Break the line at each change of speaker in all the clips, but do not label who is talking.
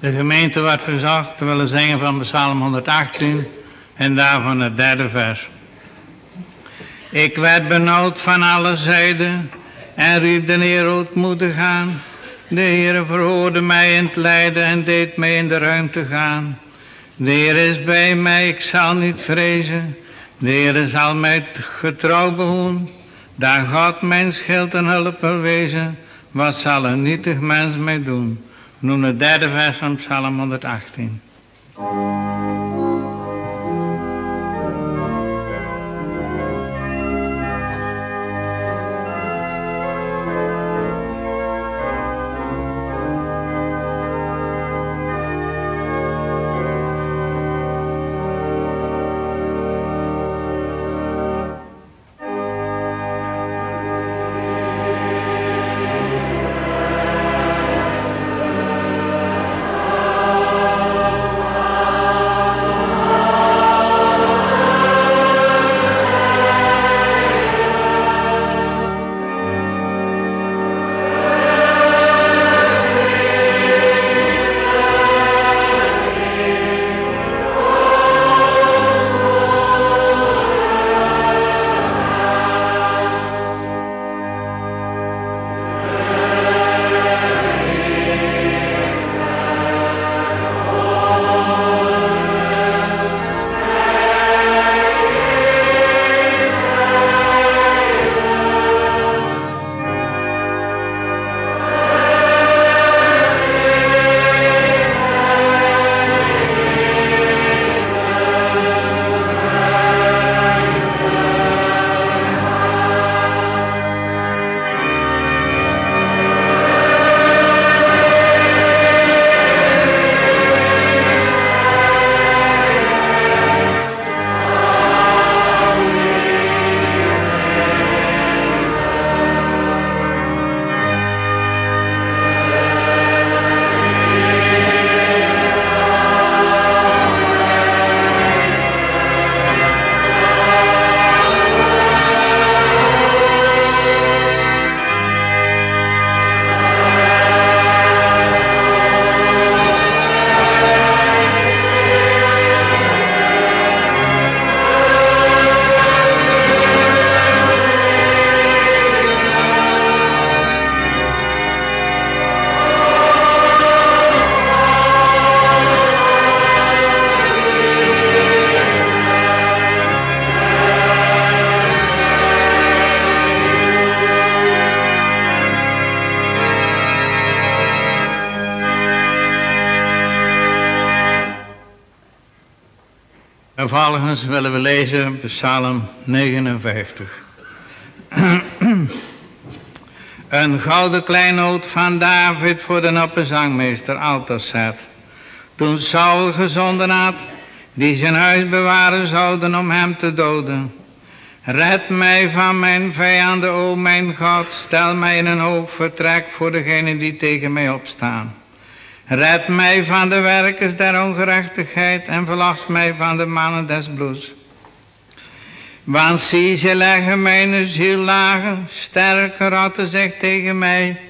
De gemeente wordt verzocht te willen zingen van Psalm 118 en daarvan het derde vers. Ik werd benauwd van alle zijden en riep de Heer ootmoedig aan. De Heer verhoorde mij in het lijden en deed mij in de ruimte gaan. De Heer is bij mij, ik zal niet vrezen. De Heer zal mij getrouw behoeden. Daar God mijn schild en hulp wil wezen. Wat zal een nietig mens mij doen? Noem het derde vers van Psalm 118. Vervolgens willen we lezen Psalm 59. een gouden kleinoot van David voor de oppenzangmeester Altasset. Toen Saul gezonden had, die zijn huis bewaren zouden om hem te doden. Red mij van mijn vijanden, o mijn God, stel mij in een hoog vertrek voor degenen die tegen mij opstaan. Red mij van de werkers der ongerechtigheid en verlas mij van de mannen des bloeds. Want zie, ze leggen mijn ziel lager, sterke ratten zich tegen mij,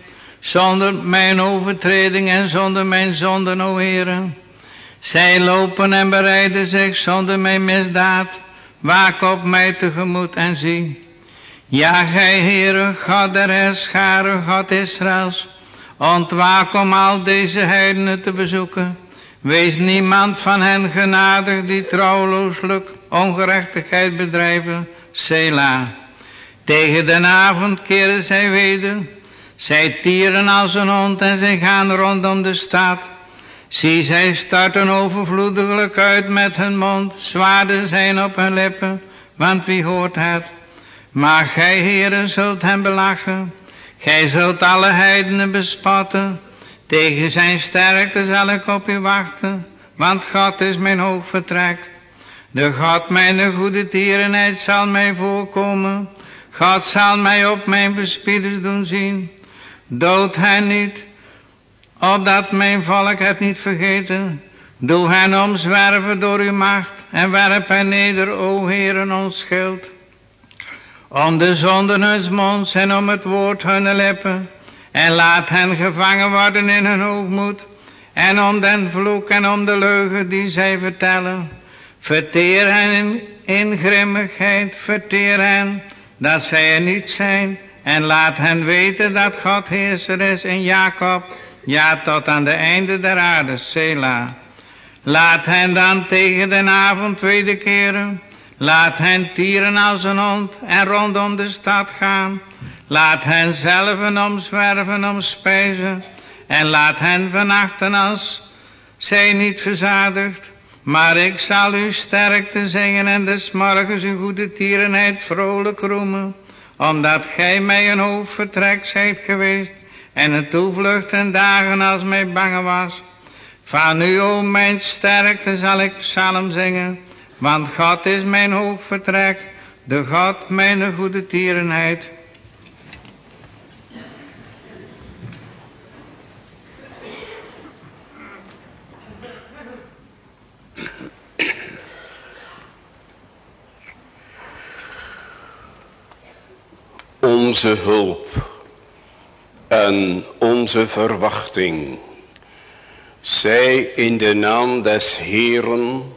zonder mijn overtreding en zonder mijn zonden, o heren. Zij lopen en bereiden zich zonder mijn misdaad, waak op mij tegemoet en zie. Ja, gij heren, God der herscharen, God Israëls, Ontwaak om al deze heidenen te bezoeken. Wees niemand van hen genadig die trouwlooslijk ongerechtigheid bedrijven. Sela. Tegen de avond keren zij weder. Zij tieren als een hond en zij gaan rondom de stad. Zie, zij starten overvloediglijk uit met hun mond. Zwaarden zijn op hun lippen, want wie hoort het? Maar gij, heren, zult hem belachen. Gij zult alle heidenen bespotten. Tegen zijn sterkte zal ik op u wachten. Want God is mijn hoofdvertrek. De God mijn goede tierenheid zal mij voorkomen. God zal mij op mijn verspieders doen zien. Dood hen niet, opdat mijn volk het niet vergeten. Doe hen omzwerven door uw macht en werp hen neder, o Heeren, ons schild om de zonden hun monds en om het woord hun lippen. En laat hen gevangen worden in hun hoogmoed En om den vloek en om de leugen die zij vertellen. Verteer hen in, grimmigheid, verteer hen dat zij er niet zijn. En laat hen weten dat God heerser is in Jacob. Ja, tot aan de einde der aarde, Sela. Laat hen dan tegen de avond wederkeren. Laat hen tieren als een hond en rondom de stad gaan. Laat hen zelven omzwerven om spijzen. En laat hen vernachten als zij niet verzadigd. Maar ik zal u sterkte zingen en des morgens uw goede tierenheid vrolijk roemen. Omdat gij mij een hoofdvertrek zijt geweest. En een toevlucht en dagen als mij bange was. Van u, o mijn sterkte, zal ik psalm zingen. Want God is mijn hoofdvertrek. De God mijn goede tierenheid.
onze hulp en onze verwachting. Zij in de naam des Heeren,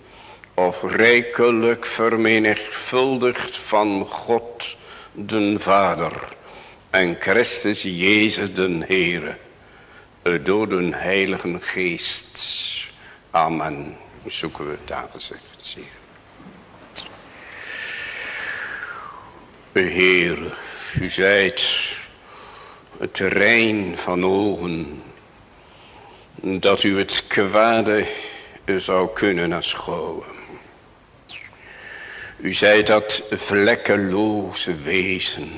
Of rijkelijk vermenigvuldigd van God den Vader en Christus Jezus den Heere. Door den Heiligen Geest. Amen. Zoeken we het aangezegd. Heer, u zijt het terrein van ogen, dat u het kwade zou kunnen aanschouwen. U zei dat vlekkeloze wezen,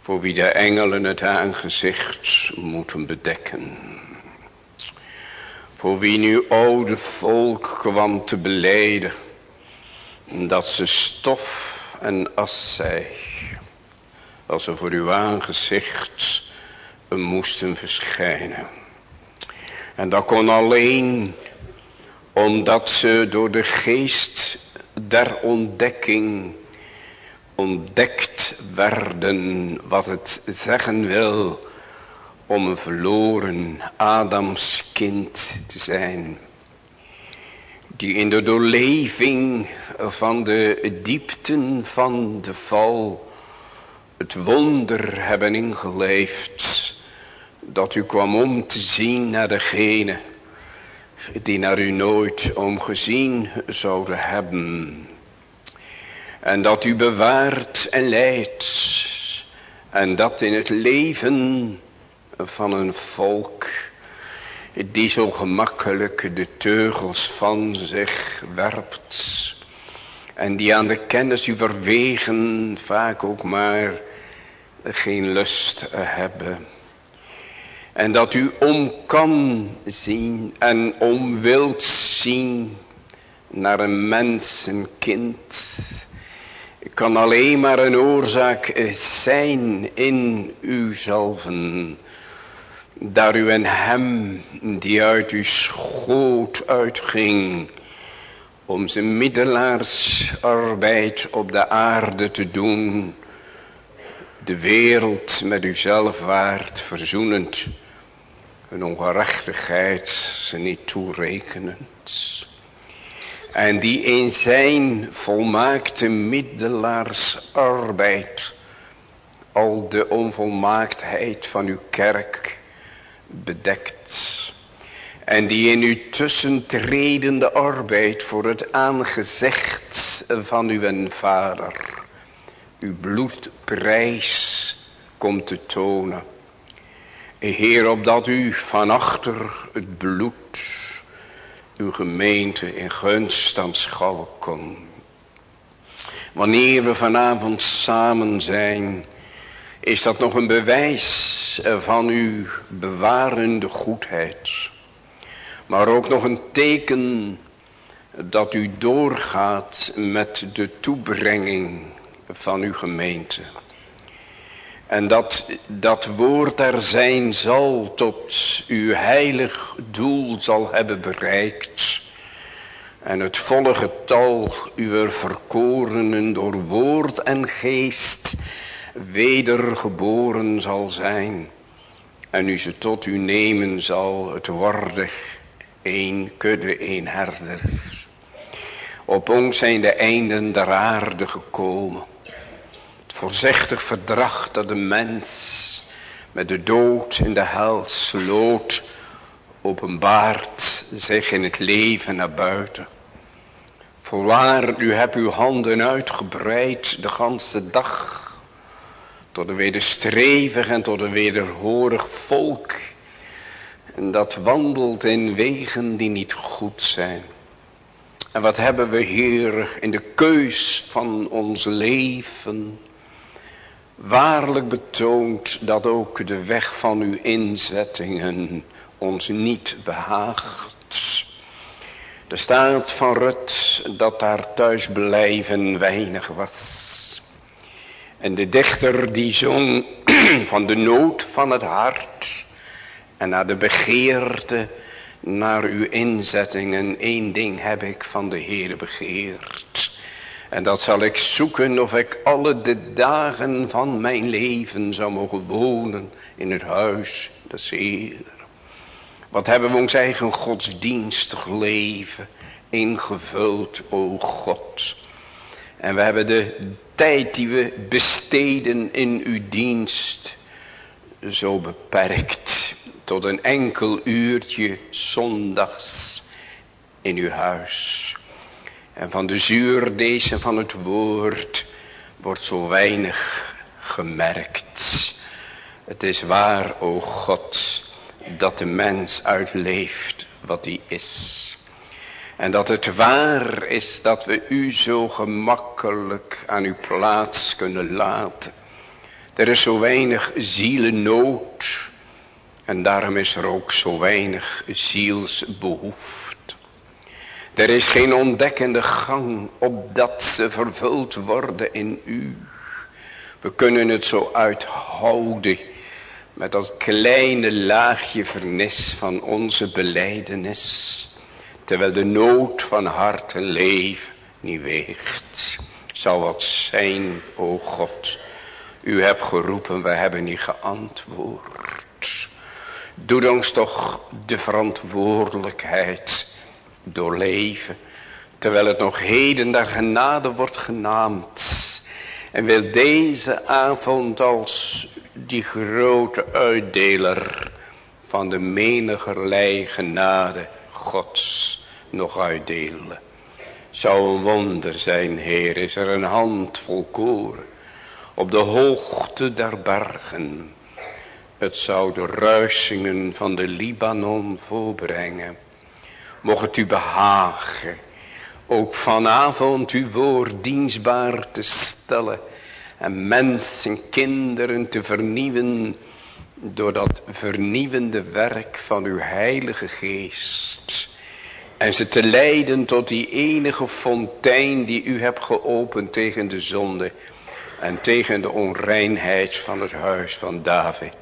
voor wie de engelen het aangezicht moeten bedekken. Voor wie nu oude volk kwam te beleiden, dat ze stof en as zij als ze voor uw aangezicht moesten verschijnen. En dat kon alleen omdat ze door de geest der ontdekking ontdekt werden wat het zeggen wil om een verloren Adamskind te zijn. Die in de doorleving van de diepten van de val het wonder hebben ingeleefd. Dat u kwam om te zien naar degene die naar u nooit omgezien zouden hebben. En dat u bewaart en leidt. En dat in het leven van een volk die zo gemakkelijk de teugels van zich werpt. En die aan de kennis u verwegen vaak ook maar geen lust hebben. En dat u om kan zien en om wilt zien naar een mens, een kind. Kan alleen maar een oorzaak zijn in uzelven. Daar u en hem die uit uw schoot uitging. Om zijn middelaarsarbeid op de aarde te doen de wereld met uzelf waard, verzoenend, hun ongerechtigheid ze niet toerekenend. En die in zijn volmaakte middelaarsarbeid al de onvolmaaktheid van uw kerk bedekt. En die in uw tussentredende arbeid voor het aangezicht van uw vader uw bloedprijs komt te tonen. Heer, opdat u van achter het bloed uw gemeente in gunst aanschouwen kon. Wanneer we vanavond samen zijn, is dat nog een bewijs van uw bewarende goedheid. Maar ook nog een teken dat u doorgaat met de toebrenging van uw gemeente. En dat dat woord er zijn zal tot uw heilig doel zal hebben bereikt. En het volle getal uw verkorenen door woord en geest wedergeboren zal zijn. En u ze tot u nemen zal het worden één kudde, één herder. Op ons zijn de einden der aarde gekomen. Voorzichtig verdrag dat de mens met de dood in de hel sloot, openbaart zich in het leven naar buiten. Voorwaar, u hebt uw handen uitgebreid de ganse dag, tot een wederstrevig en tot een wederhorig volk, en dat wandelt in wegen die niet goed zijn. En wat hebben we hier in de keus van ons leven waarlijk betoond dat ook de weg van uw inzettingen ons niet behaagt. De staat van Rut dat daar thuis blijven weinig was. En de dichter die zong van de nood van het hart en naar de begeerte naar uw inzettingen. Eén ding heb ik van de Heer begeerd. En dat zal ik zoeken of ik alle de dagen van mijn leven zou mogen wonen in het huis des Heer. Wat hebben we ons eigen godsdienstig leven ingevuld, o God. En we hebben de tijd die we besteden in uw dienst zo beperkt tot een enkel uurtje zondags in uw huis. En van de zuurdezen van het woord wordt zo weinig gemerkt. Het is waar, o God, dat de mens uitleeft wat hij is. En dat het waar is dat we u zo gemakkelijk aan uw plaats kunnen laten. Er is zo weinig zielennood en daarom is er ook zo weinig zielsbehoefte. Er is geen ontdekkende gang opdat ze vervuld worden in u. We kunnen het zo uithouden met dat kleine laagje vernis van onze beleidenis. Terwijl de nood van hart en leven niet weegt. Zal wat zijn, o God. U hebt geroepen, wij hebben niet geantwoord. Doe ons toch de verantwoordelijkheid doorleven. Terwijl het nog heden der genade wordt genaamd. En wil deze avond als die grote uitdeler van de menigerlei genade gods nog uitdelen. Zou een wonder zijn, Heer, is er een hand vol koren op de hoogte der bergen het zou de ruisingen van de Libanon volbrengen. Mocht het u behagen, ook vanavond uw woord dienstbaar te stellen. En mensen, kinderen te vernieuwen door dat vernieuwende werk van uw heilige geest. En ze te leiden tot die enige fontein die u hebt geopend tegen de zonde en tegen de onreinheid van het huis van David.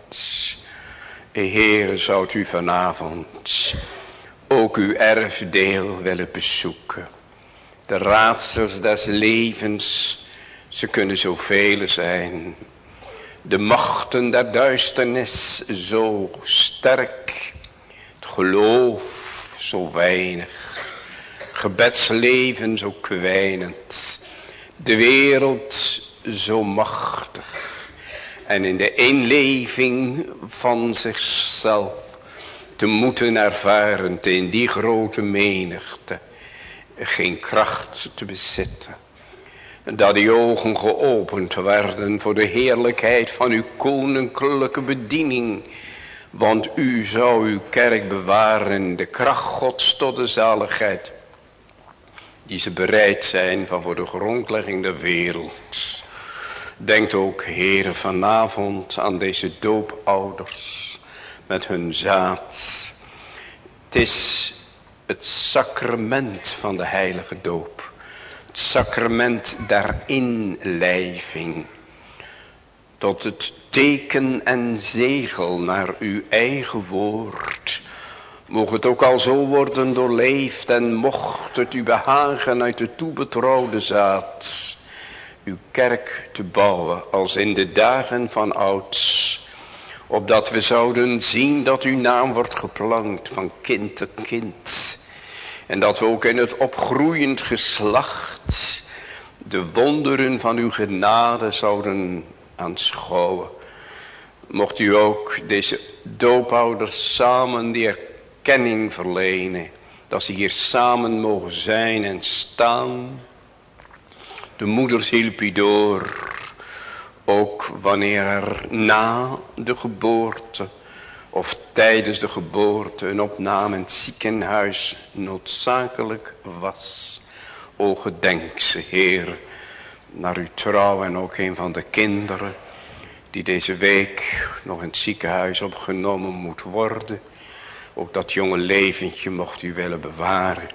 Heer, zou u vanavond ook uw erfdeel willen bezoeken. De raadsels des levens, ze kunnen zoveel zijn. De machten der duisternis zo sterk. Het geloof zo weinig. Gebedsleven zo kwijnend. De wereld zo machtig. En in de inleving van zichzelf te moeten ervaren in die grote menigte geen kracht te bezitten. Dat die ogen geopend werden voor de heerlijkheid van uw koninklijke bediening. Want u zou uw kerk bewaren, de kracht gods tot de zaligheid. Die ze bereid zijn van voor de grondlegging der wereld. Denkt ook, heren, vanavond aan deze doopouders met hun zaad. Het is het sacrament van de heilige doop. Het sacrament der inlijving. Tot het teken en zegel naar uw eigen woord. Mocht het ook al zo worden doorleefd en mocht het u behagen uit de toebetrouwde zaad. Uw kerk te bouwen als in de dagen van ouds opdat we zouden zien dat uw naam wordt geplankt van kind tot kind. En dat we ook in het opgroeiend geslacht de wonderen van uw genade zouden aanschouwen. Mocht u ook deze doopouders samen die erkenning verlenen. Dat ze hier samen mogen zijn en staan. De moeders hielp u door ook wanneer er na de geboorte of tijdens de geboorte een opname in het ziekenhuis noodzakelijk was. O gedenk ze, Heer, naar uw trouw en ook een van de kinderen die deze week nog in het ziekenhuis opgenomen moet worden. Ook dat jonge leventje mocht u willen bewaren.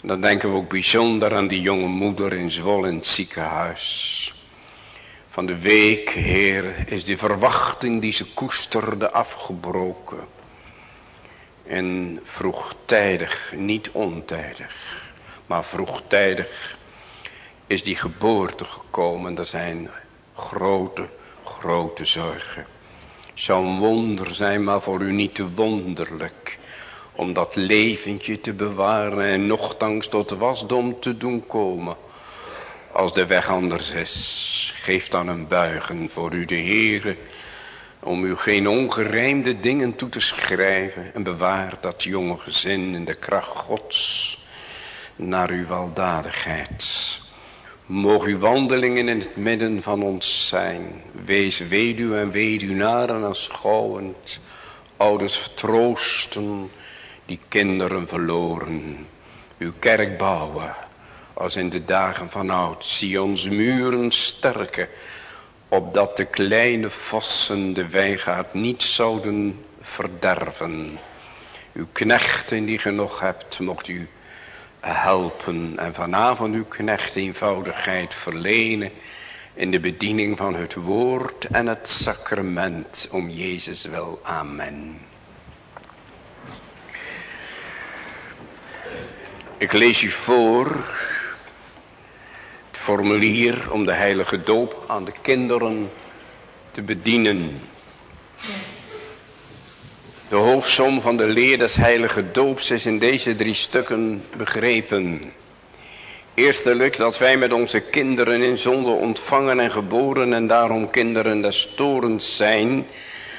En dan denken we ook bijzonder aan die jonge moeder in Zwolle in het ziekenhuis van de week, Heer, is die verwachting die ze koesterde afgebroken. En vroegtijdig, niet ontijdig, maar vroegtijdig is die geboorte gekomen. Er zijn grote, grote zorgen. Zou een wonder zijn, maar voor u niet te wonderlijk. Om dat leventje te bewaren en nogthans tot wasdom te doen komen. Als de weg anders is, geef dan een buigen voor u de Heere. Om u geen ongerijmde dingen toe te schrijven. En bewaar dat jonge gezin in de kracht gods. Naar uw weldadigheid. Mogen uw wandelingen in het midden van ons zijn. Wees weduw en weduwnaren aanschouwend. Ouders vertroosten die kinderen verloren. Uw kerk bouwen als in de dagen van oud. Zie ons muren sterken, opdat de kleine vossen de wijngaard niet zouden verderven. Uw knechten die ge nog hebt, mocht u helpen en vanavond uw knecht eenvoudigheid verlenen in de bediening van het woord en het sacrament om Jezus wel. Amen. Ik lees u voor formulier om de heilige doop aan de kinderen te bedienen. De hoofdsom van de leer des heilige doops is in deze drie stukken begrepen. Eerstelijk dat wij met onze kinderen in zonde ontvangen en geboren en daarom kinderen des torens zijn,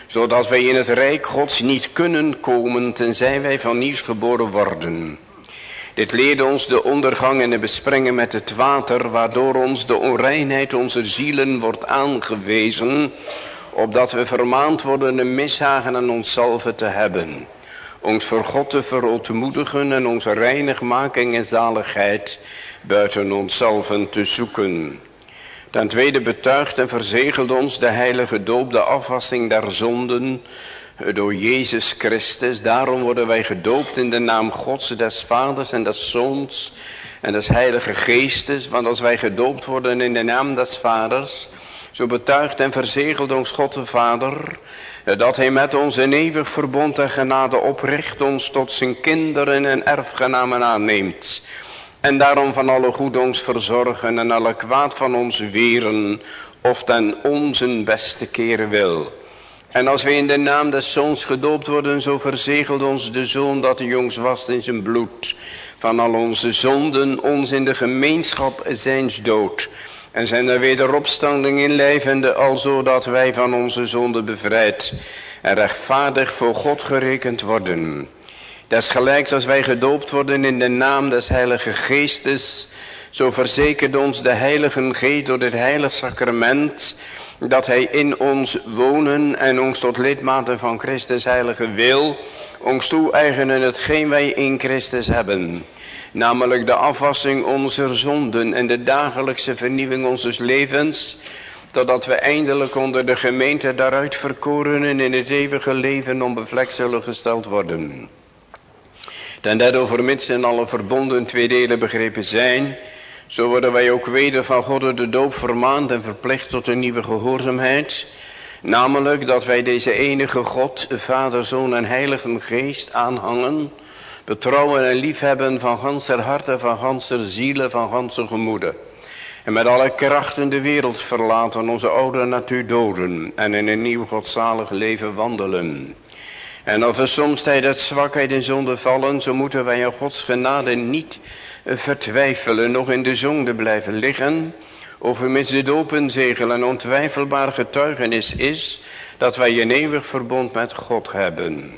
zodat wij in het rijk gods niet kunnen komen tenzij wij van nieuws geboren worden. Dit leerde ons de ondergang en de besprengen met het water, waardoor ons de onreinheid onze zielen wordt aangewezen, opdat we vermaand worden de mishagen aan onszelf te hebben. Ons voor God te verootmoedigen en onze reinigmaking en zaligheid buiten onszelf te zoeken. Ten tweede betuigt en verzegelt ons de heilige doop de afwassing der zonden, door Jezus Christus. Daarom worden wij gedoopt in de naam Gods, des Vaders en des Zoons en des Heilige Geestes. Want als wij gedoopt worden in de naam des Vaders, zo betuigt en verzegelt ons God de Vader, dat hij met ons een eeuwig verbond en genade opricht, ons tot zijn kinderen en erfgenamen aanneemt. En daarom van alle goed ons verzorgen en alle kwaad van ons weren, of ten onze beste keren wil. En als wij in de naam des Zoons gedoopt worden, zo verzegelt ons de Zoon dat de jongs was in zijn bloed. Van al onze zonden, ons in de gemeenschap zijns dood. En zijn er wederopstanding in lijvende, al zodat wij van onze zonden bevrijd en rechtvaardig voor God gerekend worden. Desgelijks als wij gedoopt worden in de naam des Heilige Geestes, zo verzekert ons de Heilige Geest door dit heilig sacrament dat hij in ons wonen en ons tot lidmaten van Christus heilige wil, ons toe-eigenen hetgeen wij in Christus hebben. Namelijk de afwassing onze zonden en de dagelijkse vernieuwing onze levens, totdat we eindelijk onder de gemeente daaruit verkorenen in het eeuwige leven onbevlekt zullen gesteld worden. Ten derde overmits in alle verbonden twee delen begrepen zijn, zo worden wij ook weder van God de doop vermaand en verplicht tot een nieuwe gehoorzaamheid. Namelijk dat wij deze enige God, Vader, Zoon en Heilige Geest aanhangen, betrouwen en liefhebben van ganser harte, van ganser zielen, van ganse gemoede. En met alle krachten de wereld verlaten, onze oude natuur doden en in een nieuw godzalig leven wandelen. En als we soms tijdens zwakheid en zonde vallen, zo moeten wij in Gods genade niet vertwijfelen, nog in de zonde blijven liggen, mis de dopenzegel en ontwijfelbaar getuigenis is, dat wij een eeuwig verbond met God hebben.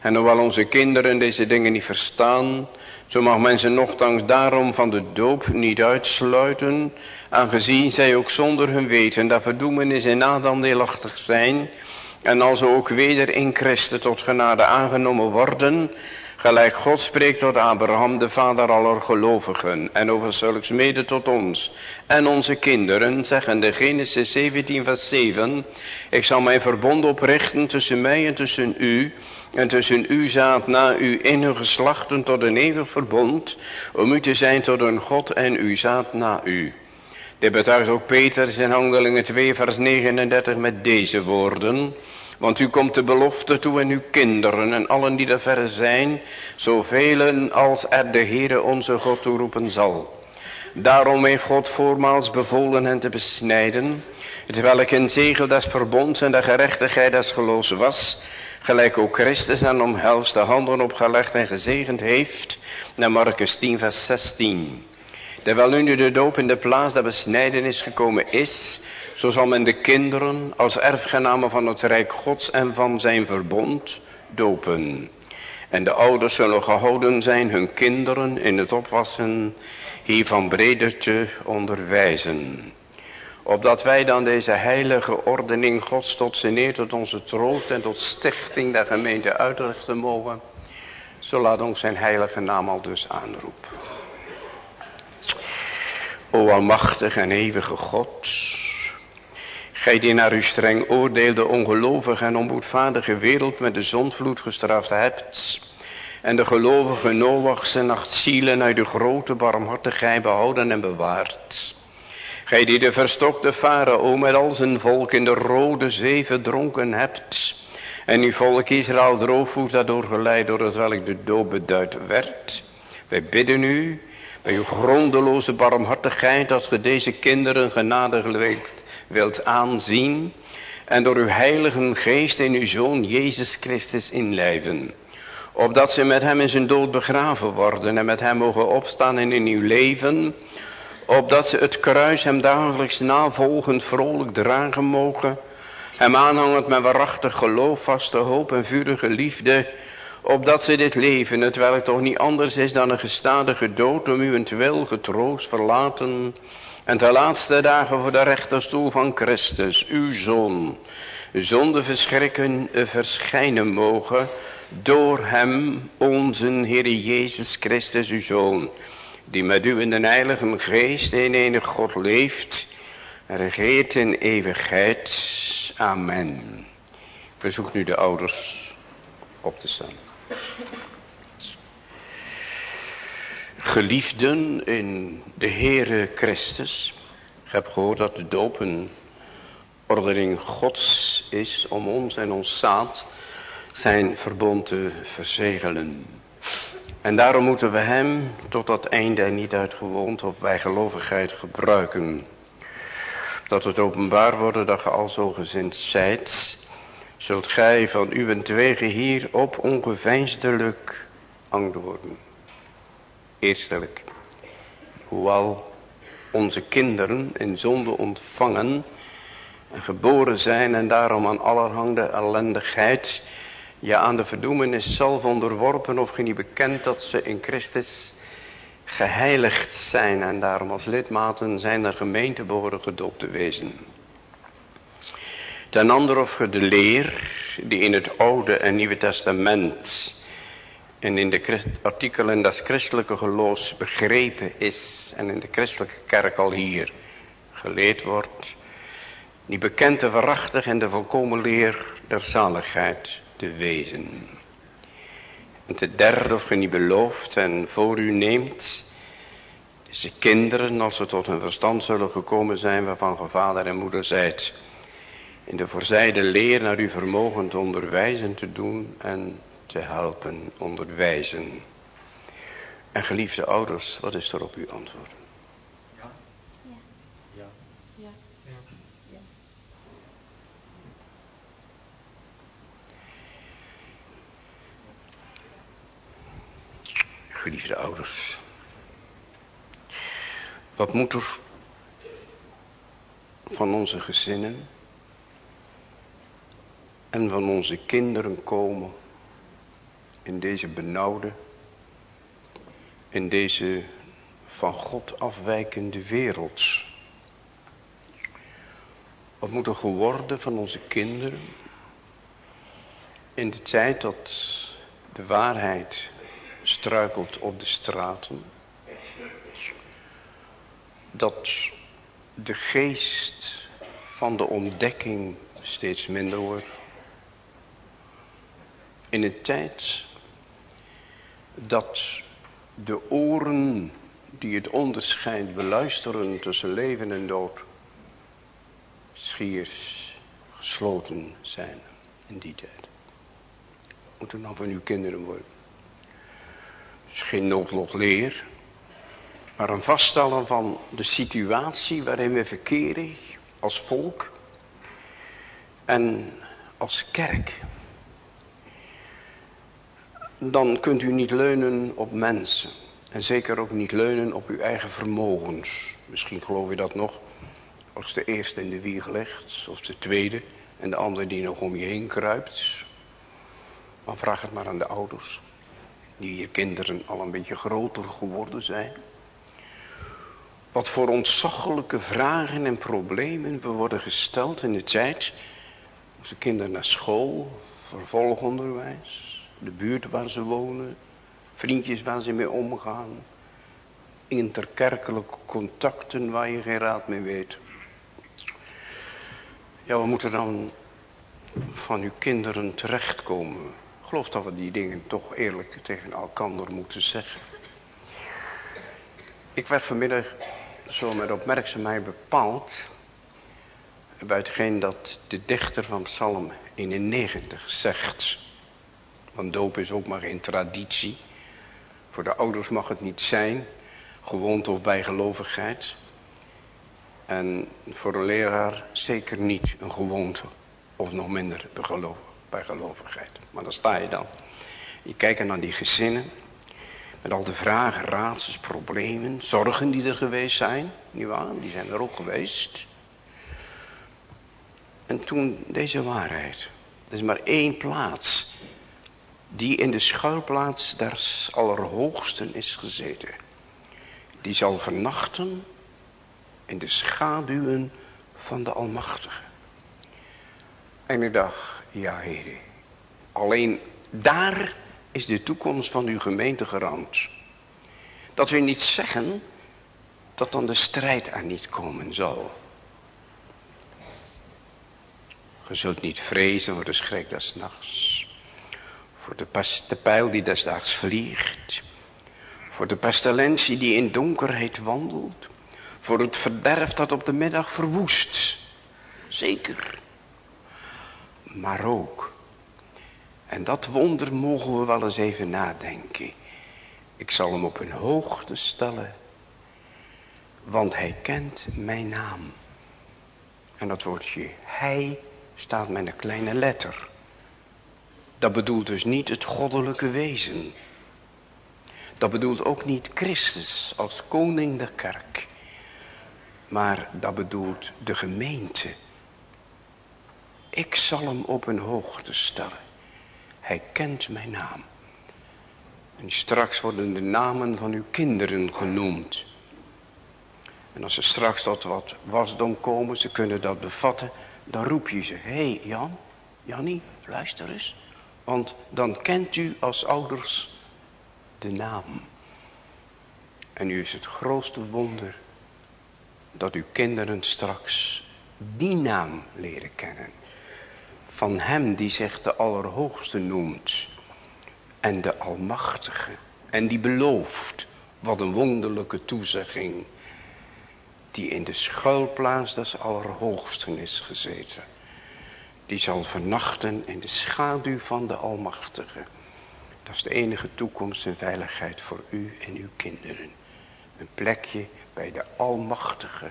En hoewel onze kinderen deze dingen niet verstaan, zo mag men ze nogthans daarom van de doop niet uitsluiten, aangezien zij ook zonder hun weten dat verdoemenis en Adam deelachtig zijn, en als ze ook weder in Christus tot genade aangenomen worden, gelijk God spreekt tot Abraham, de vader aller gelovigen, en over zulks mede tot ons en onze kinderen, zeggen de Genesis 17 vers 7, ik zal mijn verbond oprichten tussen mij en tussen u, en tussen u zaad na u in hun geslachten tot een eeuwig verbond, om u te zijn tot een God en u zaad na u. Dit betuigt ook Peter in Handelingen 2 vers 39 met deze woorden. Want u komt de belofte toe en uw kinderen en allen die er verre zijn, zoveel als er de Heere onze God toeroepen zal. Daarom heeft God voormaals bevolen hen te besnijden, terwijl ik een zegel des verbonds en de gerechtigheid des geloofs was, gelijk ook Christus aan omhelst de handen opgelegd en gezegend heeft, naar Marcus 10 vers 16. Terwijl nu de doop in de plaats der besnijdenis gekomen is, zo zal men de kinderen als erfgenamen van het Rijk Gods en van zijn verbond dopen. En de ouders zullen gehouden zijn hun kinderen in het opwassen hiervan breder te onderwijzen. Opdat wij dan deze heilige ordening Gods tot zijn neer tot onze troost en tot stichting der gemeente uitrichten mogen. Zo laat ons zijn heilige naam al dus aanroepen. O almachtig en eeuwige God. Gij die naar uw streng oordeel de ongelovige en onboedvaardige wereld met de zondvloed gestraft hebt. En de gelovige Noachs en zielen uit de grote barmhartigheid behouden en bewaard. Gij die de verstokte farao met al zijn volk in de rode zee verdronken hebt. En uw volk Israël droogvoet daardoor geleid door het welk de dood beduid werd. Wij bidden u bij uw grondeloze barmhartigheid dat ge deze kinderen genadig wilt, wilt aanzien. En door uw heilige geest in uw zoon Jezus Christus inlijven. Opdat ze met hem in zijn dood begraven worden en met hem mogen opstaan in een nieuw leven opdat ze het kruis hem dagelijks navolgend vrolijk dragen mogen, hem aanhangend met waarachtig geloof, vaste hoop en vurige liefde, opdat ze dit leven, het welk toch niet anders is dan een gestadige dood, om u getroost verlaten, en de laatste dagen voor de rechterstoel van Christus, uw Zoon, zonder verschrikken verschijnen mogen, door hem, onze Heer Jezus Christus, uw Zoon, die met u in de heilige geest in enig God leeft regeert in eeuwigheid. Amen. Ik verzoek nu de ouders op te staan. Geliefden in de Heere Christus. Ik heb gehoord dat de doop een ordening Gods is om ons en ons zaad zijn verbond te verzegelen. En daarom moeten we hem tot dat einde niet uit gewoonte of bijgelovigheid gebruiken. Dat het openbaar worden dat ge al zo gezind zijt, zult gij van uw twegen hier op ongeveinsdelijk antwoorden. Hoewel onze kinderen in zonde ontvangen en geboren zijn en daarom aan allerhande ellendigheid ja aan de verdoemenis zelf onderworpen of ge niet bekend dat ze in Christus geheiligd zijn en daarom als lidmaten zijn er gemeente behoren gedoopt te wezen. Ten andere of ge de leer die in het Oude en Nieuwe Testament en in de artikelen des christelijke geloofs begrepen is en in de christelijke kerk al hier geleerd wordt, niet bekend en verachtig en de volkomen leer der zaligheid te wezen. En ten derde, of ge niet belooft en voor u neemt, deze kinderen, als ze tot een verstand zullen gekomen zijn, waarvan ge vader en moeder zijt, in de voorzijde leer naar uw vermogen te onderwijzen te doen en te helpen onderwijzen. En geliefde ouders, wat is er op uw antwoord? Ja. Ja. Ja. Ja. Geliefde ouders. Wat moet er van onze gezinnen en van onze kinderen komen in deze benauwde, in deze van God afwijkende wereld. Wat moet er geworden van onze kinderen in de tijd dat de waarheid struikelt op de straten? Dat de geest van de ontdekking steeds minder wordt? In een tijd dat de oren die het onderscheid beluisteren tussen leven en dood schier gesloten zijn in die tijd. Moet er dan van uw kinderen worden. Het is geen noodlotleer, maar een vaststellen van de situatie waarin we verkeren als volk en als kerk dan kunt u niet leunen op mensen. En zeker ook niet leunen op uw eigen vermogens. Misschien geloof je dat nog. Als de eerste in de wieg legt, of de tweede. En de andere die nog om je heen kruipt. Maar vraag het maar aan de ouders. Die je kinderen al een beetje groter geworden zijn. Wat voor ontzaglijke vragen en problemen we worden gesteld in de tijd. Onze kinderen naar school, vervolgonderwijs de buurt waar ze wonen, vriendjes waar ze mee omgaan, interkerkelijke contacten waar je geen raad mee weet. Ja, we moeten dan van uw kinderen terechtkomen. Ik geloof dat we die dingen toch eerlijk tegen elkander moeten zeggen. Ik werd vanmiddag zo met opmerkzaamheid bepaald bij hetgeen dat de dichter van Psalm 91 zegt. Want doop is ook maar geen traditie. Voor de ouders mag het niet zijn. Gewoonte of bijgelovigheid. En voor een leraar zeker niet een gewoonte. Of nog minder bijgelovigheid. Maar daar sta je dan. Je kijkt naar die gezinnen. Met al de vragen, raadsels, problemen, zorgen die er geweest zijn. Niet waar? Die zijn er ook geweest. En toen deze waarheid. Er is maar één plaats die in de schuilplaats des Allerhoogsten is gezeten. Die zal vernachten in de schaduwen van de Almachtige. En dacht, ja heren, alleen daar is de toekomst van uw gemeente gerand. Dat wil niet zeggen dat dan de strijd er niet komen zal. Je zult niet vrezen voor de schrik des nachts. Voor de, pijl die desdaags vliegt. Voor de pestilentie die in donkerheid wandelt. Voor het verderf dat op de middag verwoest. Zeker. Maar ook. En dat wonder mogen we wel eens even nadenken. Ik zal hem op een hoogte stellen. Want hij kent mijn naam. En dat woordje hij staat met een kleine letter. Dat bedoelt dus niet het goddelijke wezen. Dat bedoelt ook niet Christus als koning der kerk. Maar dat bedoelt de gemeente. Ik zal hem op een hoogte stellen. Hij kent mijn naam. En straks worden de namen van uw kinderen genoemd. En als er straks tot wat wasdom komen, ze kunnen dat bevatten, dan roep je ze. Hé hey Jan, Jannie, luister eens. Want dan kent u als ouders de naam. En nu is het grootste wonder dat uw kinderen straks die naam leren kennen. Van hem die zich de Allerhoogste noemt. en de Almachtige. En die belooft, wat een wonderlijke toezegging, die in de schuilplaats des Allerhoogsten is gezeten. Die zal vernachten in de schaduw van de Almachtige. Dat is de enige toekomst en veiligheid voor u en uw kinderen. Een plekje bij de Almachtige,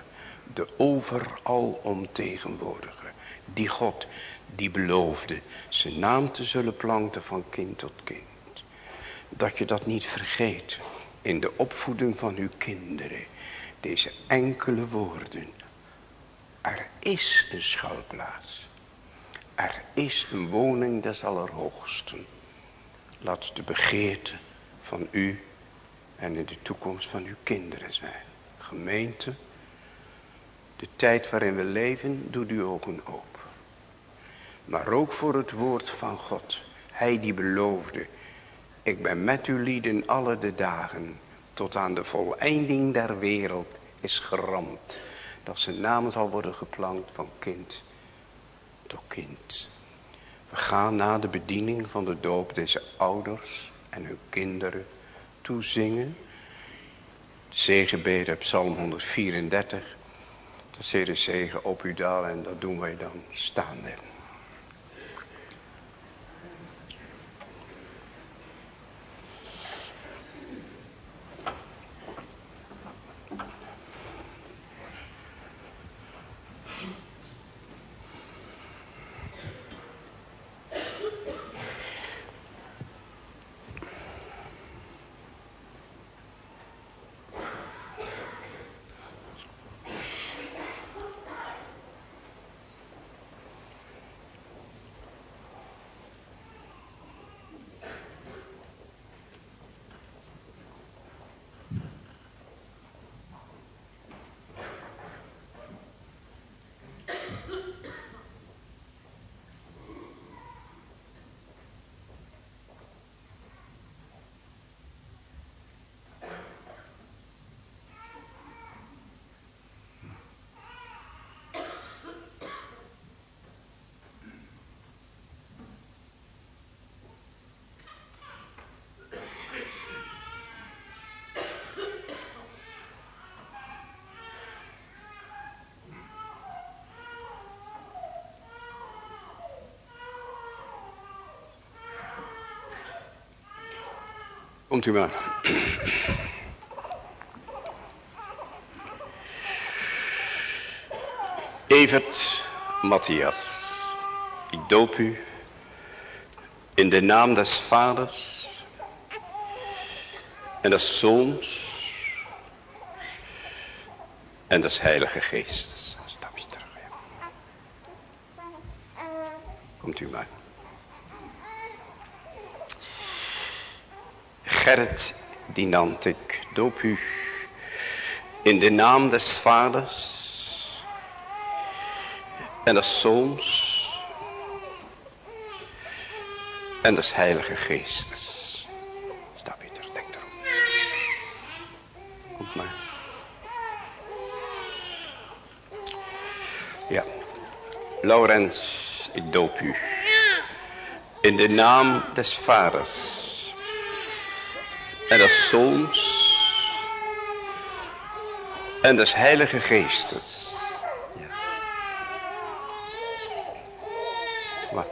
de overal omtegenwoordige. Die God, die beloofde zijn naam te zullen planten van kind tot kind. Dat je dat niet vergeet in de opvoeding van uw kinderen. Deze enkele woorden. Er is een schuilplaats. Er is een woning des Allerhoogsten. Laat de begeerte van u en in de toekomst van uw kinderen zijn. Gemeente, de tijd waarin we leven, doet uw ogen open. Maar ook voor het woord van God. Hij die beloofde, ik ben met u lieden alle de dagen, tot aan de voleinding der wereld is geramd. Dat zijn naam zal worden geplankt van kind tot kind. We gaan na de bediening van de doop deze ouders en hun kinderen toezingen. Zegenbeden Psalm 134. Dat de zegen op u dalen en dat doen wij dan staande. Komt u maar. Evert Matthias, ik doop u in de naam des vaders en des zoons en des heilige geestes. Een stapje terug. Komt u maar. Gerrit Dinant, ik doop u in de naam des vaders en des zoons en des heilige geestes. Stap je terug, denk erom. Kom maar. Ja. Laurens, ik doop u in de naam des vaders en des Zoons en des Heilige Geestes. Wat?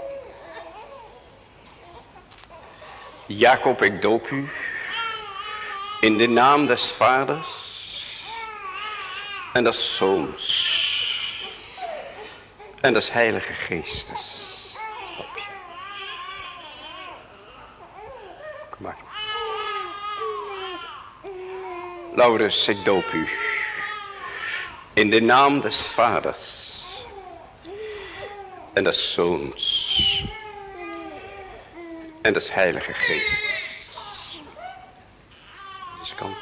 Jacob, ik doop u in de naam des Vaders en des Zoons en des Heilige Geestes. Ik doop u. In de naam des vaders. En des zoons. En des heilige geestes. Deze kant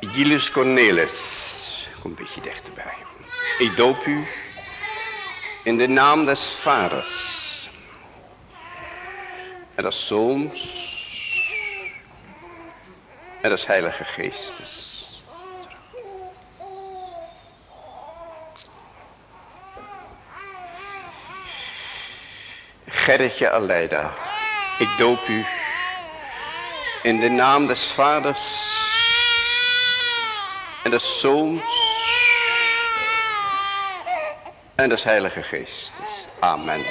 Gilles Cornelis. Kom een beetje dichterbij. Ik doop u. In de naam des vaders en dat Zoons. En is Heilige Geestes. Gerritje Aleida, ik doop u in de naam des vaders en des zoons en des heilige geestes. Amen.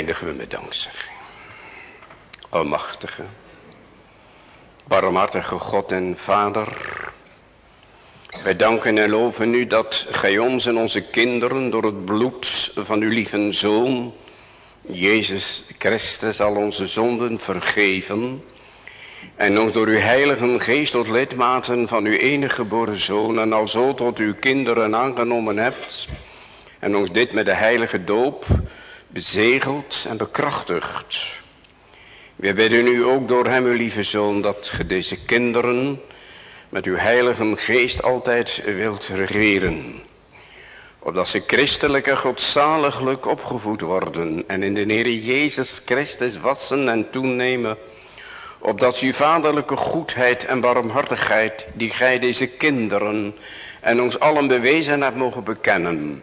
Eindigen we met dankzegging. Almachtige, barmhartige God en Vader. Wij danken en loven u dat gij ons en onze kinderen door het bloed van uw lieve Zoon, Jezus Christus, al onze zonden vergeven. En ons door uw heilige geest tot lidmaten van uw enige geboren Zoon en al zo tot uw kinderen aangenomen hebt. En ons dit met de heilige doop bezegeld en bekrachtigd. We bidden u ook door hem, uw lieve zoon, dat ge deze kinderen met uw heilige geest altijd wilt regeren. Opdat ze christelijk en godzaliglijk opgevoed worden en in de Heer Jezus Christus wassen en toenemen. Opdat uw vaderlijke goedheid en barmhartigheid, die gij deze kinderen en ons allen bewezen hebt mogen bekennen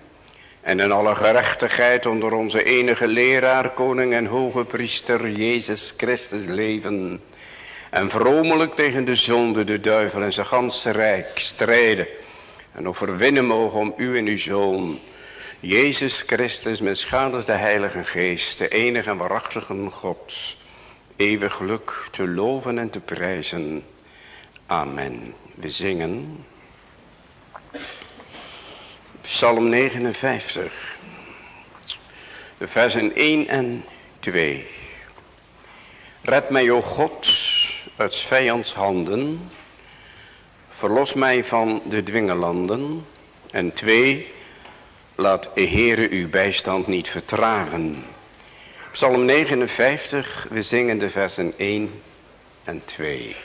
en in alle gerechtigheid onder onze enige leraar, koning en hoge priester Jezus Christus leven. En vromelijk tegen de zonde, de duivel en zijn ganse rijk strijden. En overwinnen mogen om u en uw zoon. Jezus Christus met schades de heilige geest, de enige en waarachtige God. Eeuwig geluk te loven en te prijzen. Amen. We zingen. Psalm 59. De versen 1 en 2. Red mij, o God, uit vijands handen. Verlos mij van de dwingelanden. En 2. Laat Heere uw bijstand niet vertragen. Psalm 59, we zingen de versen 1 en 2.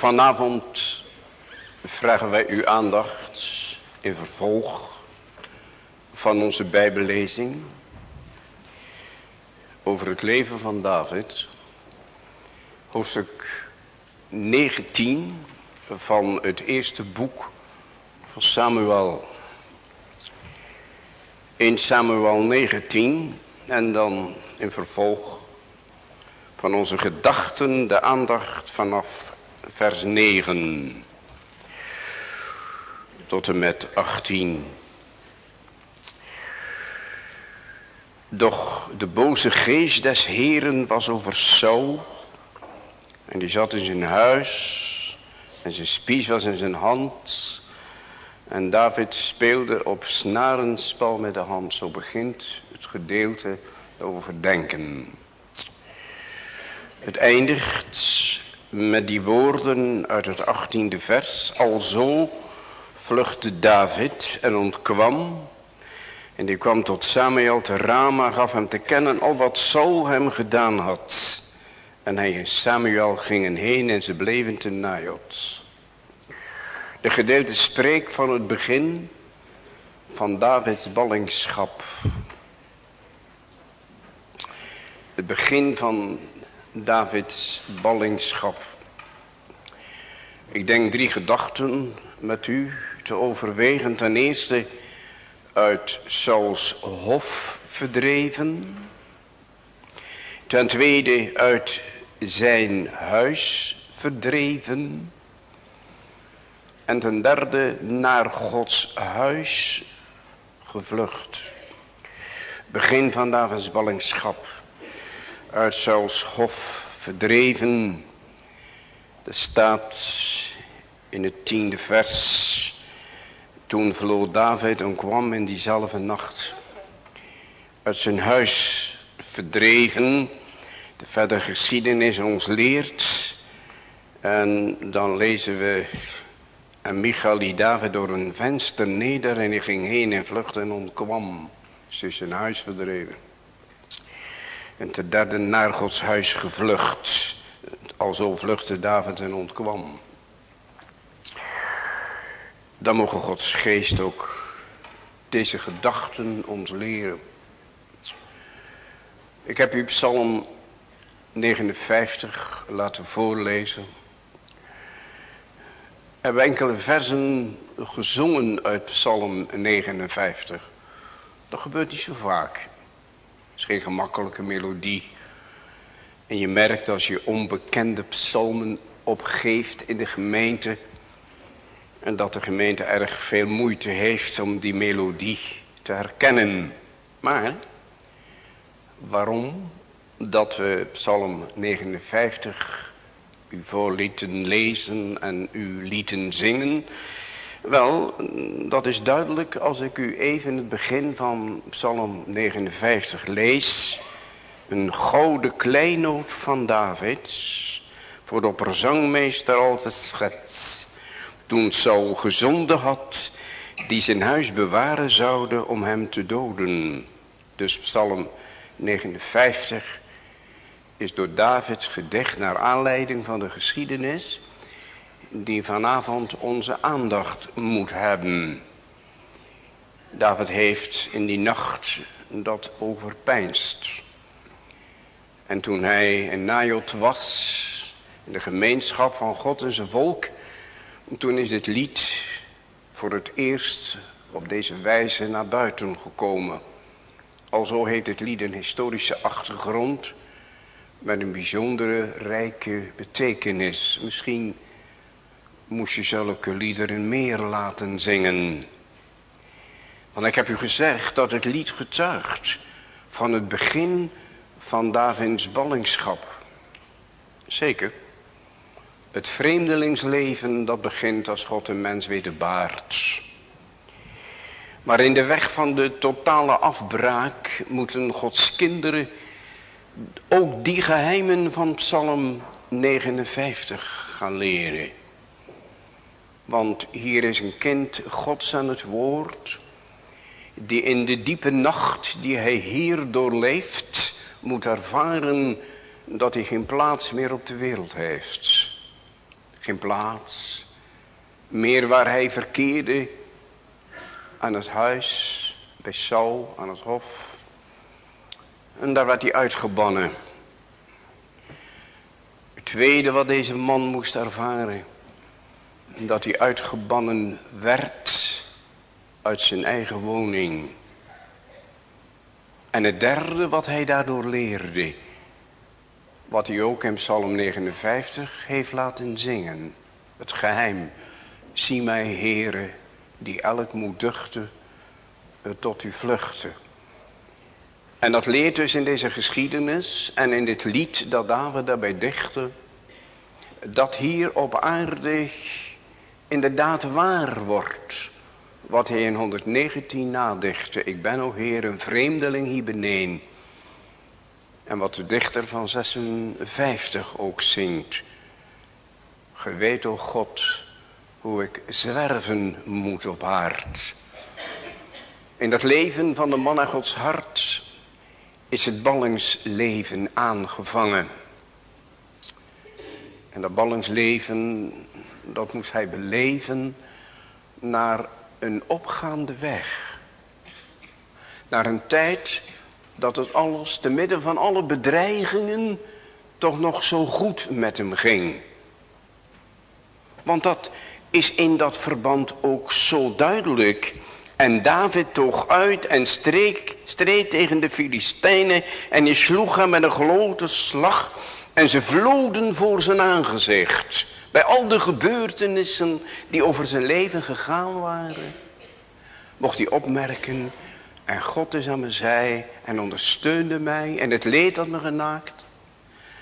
Vanavond vragen wij uw aandacht in vervolg van onze bijbellezing over het leven van David. Hoofdstuk 19 van het eerste boek van Samuel. In Samuel 19 en dan in vervolg van onze gedachten de aandacht vanaf vers 9 tot en met 18. Doch de boze geest des Heren was over Saul. En die zat in zijn huis. En zijn spies was in zijn hand. En David speelde op snarenspal met de hand. Zo begint het gedeelte over denken. Het eindigt met die woorden uit het achttiende vers. Alzo vluchtte David en ontkwam. En die kwam tot Samuel te Rama, gaf hem te kennen al wat Saul hem gedaan had. En hij en Samuel gingen heen en ze bleven te Najot. De gedeelte spreekt van het begin van Davids ballingschap. Het begin van Davids ballingschap. Ik denk drie gedachten met u te overwegen. Ten eerste uit Sauls hof verdreven. Ten tweede uit zijn huis verdreven. En ten derde naar Gods huis gevlucht. Begin van Davids ballingschap. Uit Sauls hof verdreven. Er staat in het tiende vers. Toen verloor David en kwam in diezelfde nacht uit zijn huis verdreven. De verdere geschiedenis ons leert. En dan lezen we. En Michael die David door een venster neder en hij ging heen en vluchtte en ontkwam. Ze is zijn huis verdreven. En ten derde naar Gods huis gevlucht. Alzo vluchtte David en ontkwam. Dan mogen Gods geest ook deze gedachten ons leren. Ik heb u Psalm 59 laten voorlezen. Hebben enkele versen gezongen uit Psalm 59. Dat gebeurt niet zo vaak. Is geen gemakkelijke melodie. En je merkt als je onbekende psalmen opgeeft in de gemeente en dat de gemeente erg veel moeite heeft om die melodie te herkennen. Maar waarom dat we Psalm 59 u voor lieten lezen en u lieten zingen? Wel, dat is duidelijk als ik u even het begin van Psalm 59 lees. Een gouden kleinoot van Davids voor de opperzangmeester te schets toen Saul gezonden had, die zijn huis bewaren zouden om hem te doden. Dus Psalm 59 is door David gedicht naar aanleiding van de geschiedenis die vanavond onze aandacht moet hebben. David heeft in die nacht dat overpeinst. En toen hij in Najot was, in de gemeenschap van God en zijn volk, toen is dit lied voor het eerst op deze wijze naar buiten gekomen. Alzo heeft het lied een historische achtergrond met een bijzondere rijke betekenis. Misschien moest je zulke liederen meer laten zingen. Want ik heb u gezegd dat het lied getuigt van het begin van Davids ballingschap. Zeker. Het vreemdelingsleven dat begint als God een mens wederbaart. Maar in de weg van de totale afbraak moeten Gods kinderen ook die geheimen van Psalm 59 gaan leren. Want hier is een kind Gods aan het woord, die in de diepe nacht die hij hier doorleeft, moet ervaren dat hij geen plaats meer op de wereld heeft. Geen plaats. Meer waar hij verkeerde aan het huis, bij Saul, aan het hof. En daar werd hij uitgebannen. Het tweede wat deze man moest ervaren. Dat hij uitgebannen werd uit zijn eigen woning. En het derde wat hij daardoor leerde. Wat hij ook in Psalm 59 heeft laten zingen. Het geheim. Zie mij, heren, die elk moet duchten eh, tot u vluchten. En dat leert dus in deze geschiedenis en in dit lied dat David daarbij dichtte. Dat hier op aarde inderdaad waar wordt. Wat hij in 119 nadichtte. Ik ben, o Heer, een vreemdeling hier beneden. En wat de dichter van 56 ook zingt. Ge weet, o God, hoe ik zwerven moet op aard. In dat leven van de man naar Gods hart is het ballingsleven aangevangen. En dat ballingsleven, dat moest hij beleven naar een opgaande weg. Naar een tijd dat het alles, te midden van alle bedreigingen, toch nog zo goed met hem ging. Want dat is in dat verband ook zo duidelijk. En David toog uit en streek, streed tegen de Filistijnen en hij sloeg hem met een grote slag en ze vloden voor zijn aangezicht. Bij al de gebeurtenissen die over zijn leven gegaan waren, mocht hij opmerken en God is aan mijn zij en ondersteunde mij en het leed had me genaakt.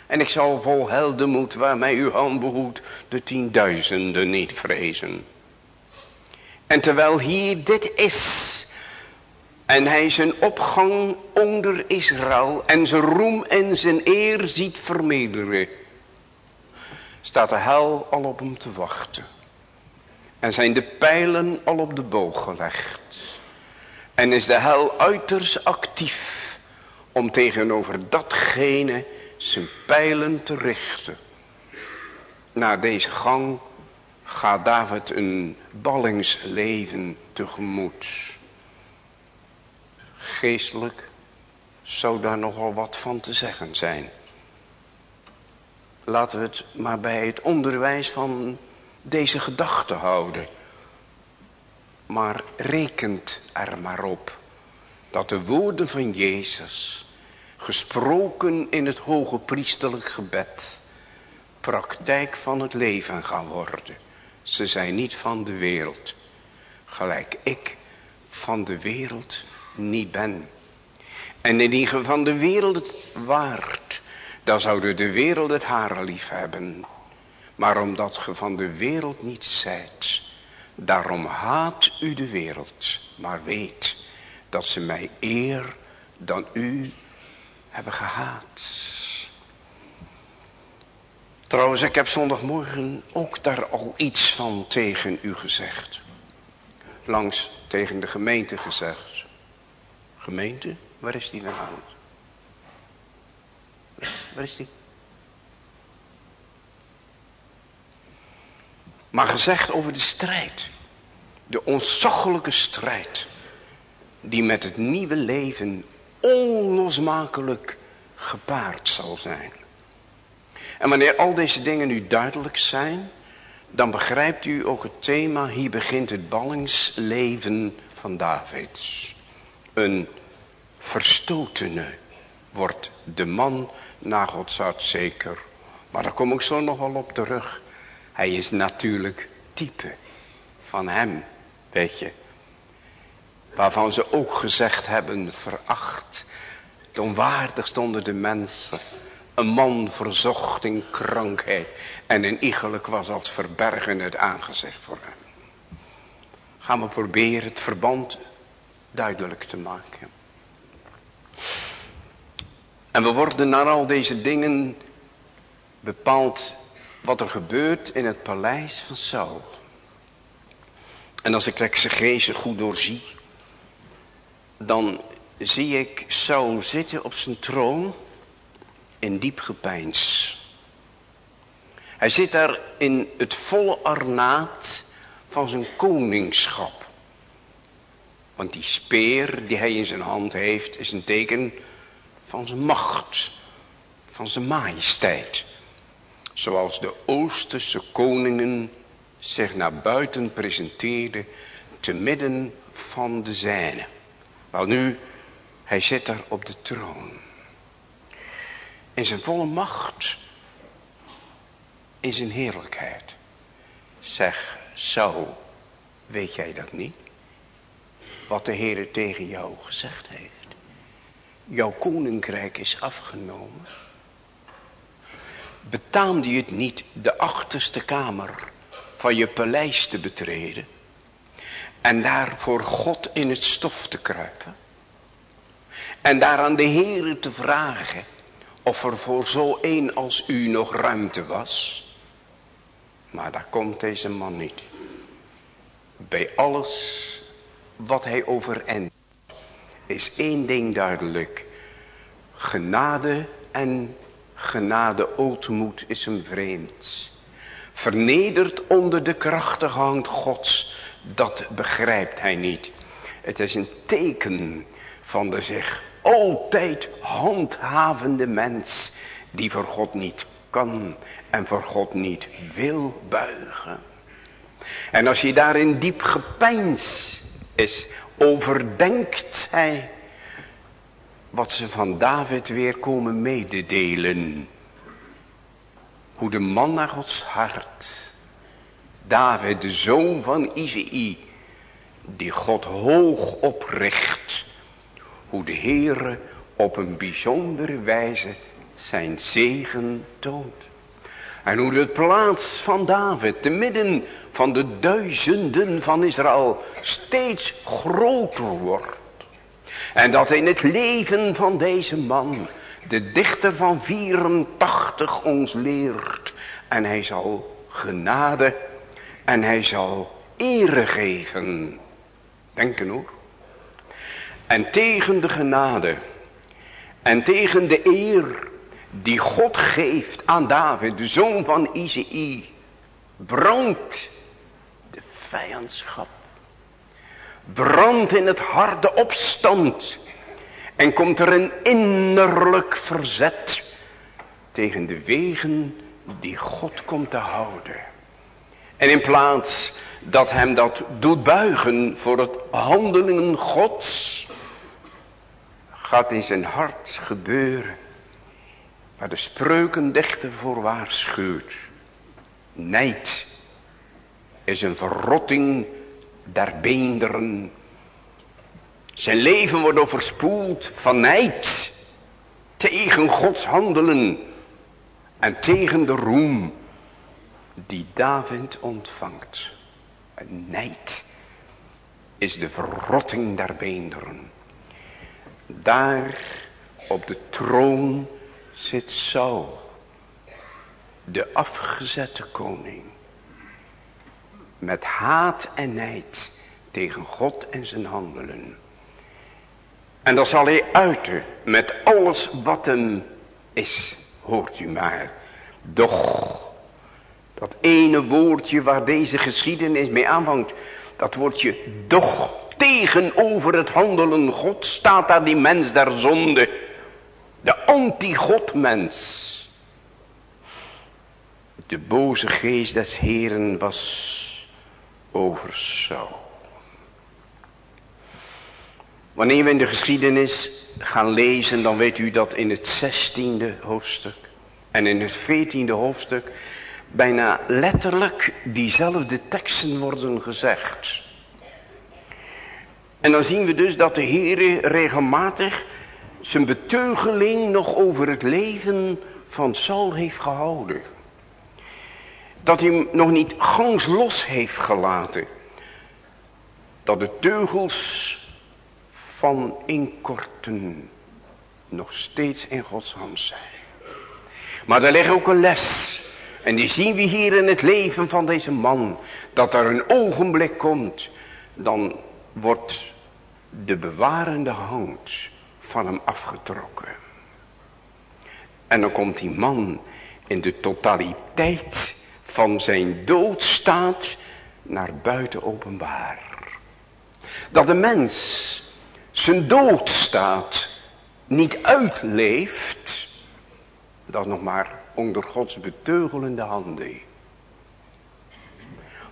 En ik zal vol heldenmoed waar mij uw hand behoedt de tienduizenden niet vrezen. En terwijl hier dit is en hij zijn opgang onder Israël en zijn roem en zijn eer ziet vermeerderen, staat de hel al op hem te wachten. En zijn de pijlen al op de boog gelegd. En is de hel uiterst actief om tegenover datgene zijn pijlen te richten. Na deze gang gaat David een ballingsleven tegemoet. Geestelijk zou daar nogal wat van te zeggen zijn. Laten we het maar bij het onderwijs van deze gedachte houden. Maar rekent er maar op dat de woorden van Jezus, gesproken in het hoge priesterlijk gebed, praktijk van het leven gaan worden. Ze zijn niet van de wereld, gelijk ik van de wereld niet ben. En indien ge van de wereld waard, dan zouden de wereld het haar lief hebben. Maar omdat ge van de wereld niet zijt, daarom haat u de wereld. Maar weet dat ze mij eer dan u hebben gehaat. Trouwens, ik heb zondagmorgen ook daar al iets van tegen u gezegd. Langs tegen de gemeente gezegd. Gemeente, waar is die nou? Waar is die? Maar gezegd over de strijd. De ontzaglijke strijd. Die met het nieuwe leven onlosmakelijk gepaard zal zijn. En wanneer al deze dingen nu duidelijk zijn, dan begrijpt u ook het thema, hier begint het ballingsleven van Davids. Een verstotene wordt de man na Gods hart zeker. Maar daar kom ik zo nog wel op terug. Hij is natuurlijk type van hem, weet je. Waarvan ze ook gezegd hebben, veracht. Onwaardig stonden de mensen. Een man verzocht in krankheid. En in iegelijk was als verbergen het aangezicht voor hem. Gaan we proberen het verband duidelijk te maken. En we worden naar al deze dingen bepaald wat er gebeurt in het paleis van Saul. En als ik de exegese goed doorzie, dan zie ik Saul zitten op zijn troon in diep gepeins. Hij zit daar in het volle ornaat van zijn koningschap. Want die speer die hij in zijn hand heeft is een teken van zijn macht, van zijn majesteit. Zoals de Oosterse koningen zich naar buiten presenteerden te midden van de zijne. Wel nu, hij zit daar op de troon. In zijn volle macht. In zijn heerlijkheid. Zeg, Saul, weet jij dat niet? Wat de Heer tegen jou gezegd heeft. Jouw koninkrijk is afgenomen. Betaamde je het niet de achterste kamer van je paleis te betreden? En daar voor God in het stof te kruipen? En daar aan de Heer te vragen of er voor zo een als u nog ruimte was? Maar daar komt deze man niet. Bij alles wat hij overent is één ding duidelijk. Genade en genade ootmoed is hem vreemd. Vernederd onder de krachtige hand gods, dat begrijpt hij niet. Het is een teken van de zich altijd handhavende mens, die voor God niet kan en voor God niet wil buigen. En als je daarin diep gepeins is, overdenkt hij wat ze van David weer komen mededelen. Hoe de man naar Gods hart, David de zoon van Izei, die God hoog opricht, hoe de Heere op een bijzondere wijze zijn zegen toont. En hoe de plaats van David, te midden van de duizenden van Israël, steeds groter wordt. En dat in het leven van deze man, de dichter van 84 ons leert. En hij zal genade en hij zal ere geven. Denken hoor. En tegen de genade en tegen de eer die God geeft aan David, de zoon van Izei, brandt vijandschap. Brandt in het hart de opstand. En komt er een innerlijk verzet tegen de wegen die God komt te houden. En in plaats dat hem dat doet buigen voor het handelingen gods, gaat in zijn hart gebeuren Waar de spreukendichter voor waarschuwt. Nijd is een verrotting der beenderen. Zijn leven wordt overspoeld van nijd. Tegen Gods handelen. En tegen de roem die David ontvangt. En nijd is de verrotting der beenderen. Daar op de troon zit Saul, de afgezette koning, met haat en nijd tegen God en zijn handelen. En dan zal hij uiten met alles wat hem is, hoort u maar. Doch, dat ene woordje waar deze geschiedenis mee aanvangt, dat woordje doch tegenover het handelen God staat daar die mens der zonde de anti-godmens. De boze geest des Heren was over Saul. Wanneer we in de geschiedenis gaan lezen, dan weet u dat in het zestiende hoofdstuk en in het veertiende hoofdstuk bijna letterlijk diezelfde teksten worden gezegd. En dan zien we dus dat de Heere regelmatig zijn beteugeling nog over het leven van Saul heeft gehouden. Dat hij hem nog niet gans los heeft gelaten. Dat de teugels van inkorten nog steeds in Gods hand zijn. Maar er ligt ook een les. En die zien we hier in het leven van deze man. Dat er een ogenblik komt. Dan wordt de bewarende hand van hem afgetrokken. En dan komt die man in de totaliteit van zijn doodstaat naar buiten openbaar. Dat de mens zijn doodstaat niet uitleeft, dat is nog maar onder Gods beteugelende handen.